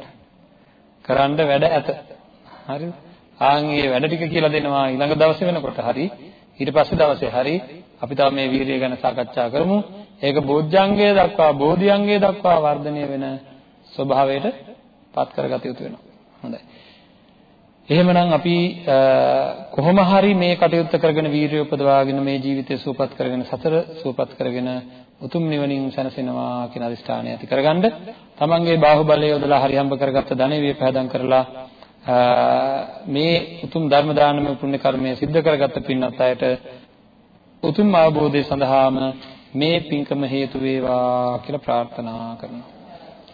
කරන්න වැඩ ඇත. හරිද? ආන් මේ වැඩ ටික කියලා දෙනවා ඊළඟ දවසේ වෙනකොට හරි ඊට පස්සේ දවසේ හරි අපි තව මේ වීරිය ගැන සාකච්ඡා කරමු. ඒක බෝධ්‍යංගයේ දක්වා බෝධිංගයේ දක්වා වර්ධනය වෙන ස්වභාවයට පත් කරගත යුතු වෙනවා. හොඳයි. එහෙමනම් අපි කොහොම හරි මේ කටයුත්ත කරගෙන වීරිය උපදවාගෙන මේ ජීවිතය සූපත් කරගෙන සතර සූපත් කරගෙන උතුම් නිවනින් සැනසෙනවා කියන අදිෂ්ඨානය ඇති කරගන්න තමන්ගේ බාහුවලය යොදලා හරි හම්බ කරගත්ත ධනෙ විපහදම් කරලා මේ උතුම් ධර්ම දානමය පුණ්‍ය කර්මය સિદ્ધ කරගත්ත පින්වත් අයට උතුම් අවබෝධය සඳහාම මේ පින්කම හේතු වේවා කියලා ප්‍රාර්ථනා කරනවා.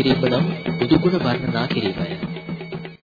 කිරීම නම් බුදුගුණ වර්ණනා කිරීමය.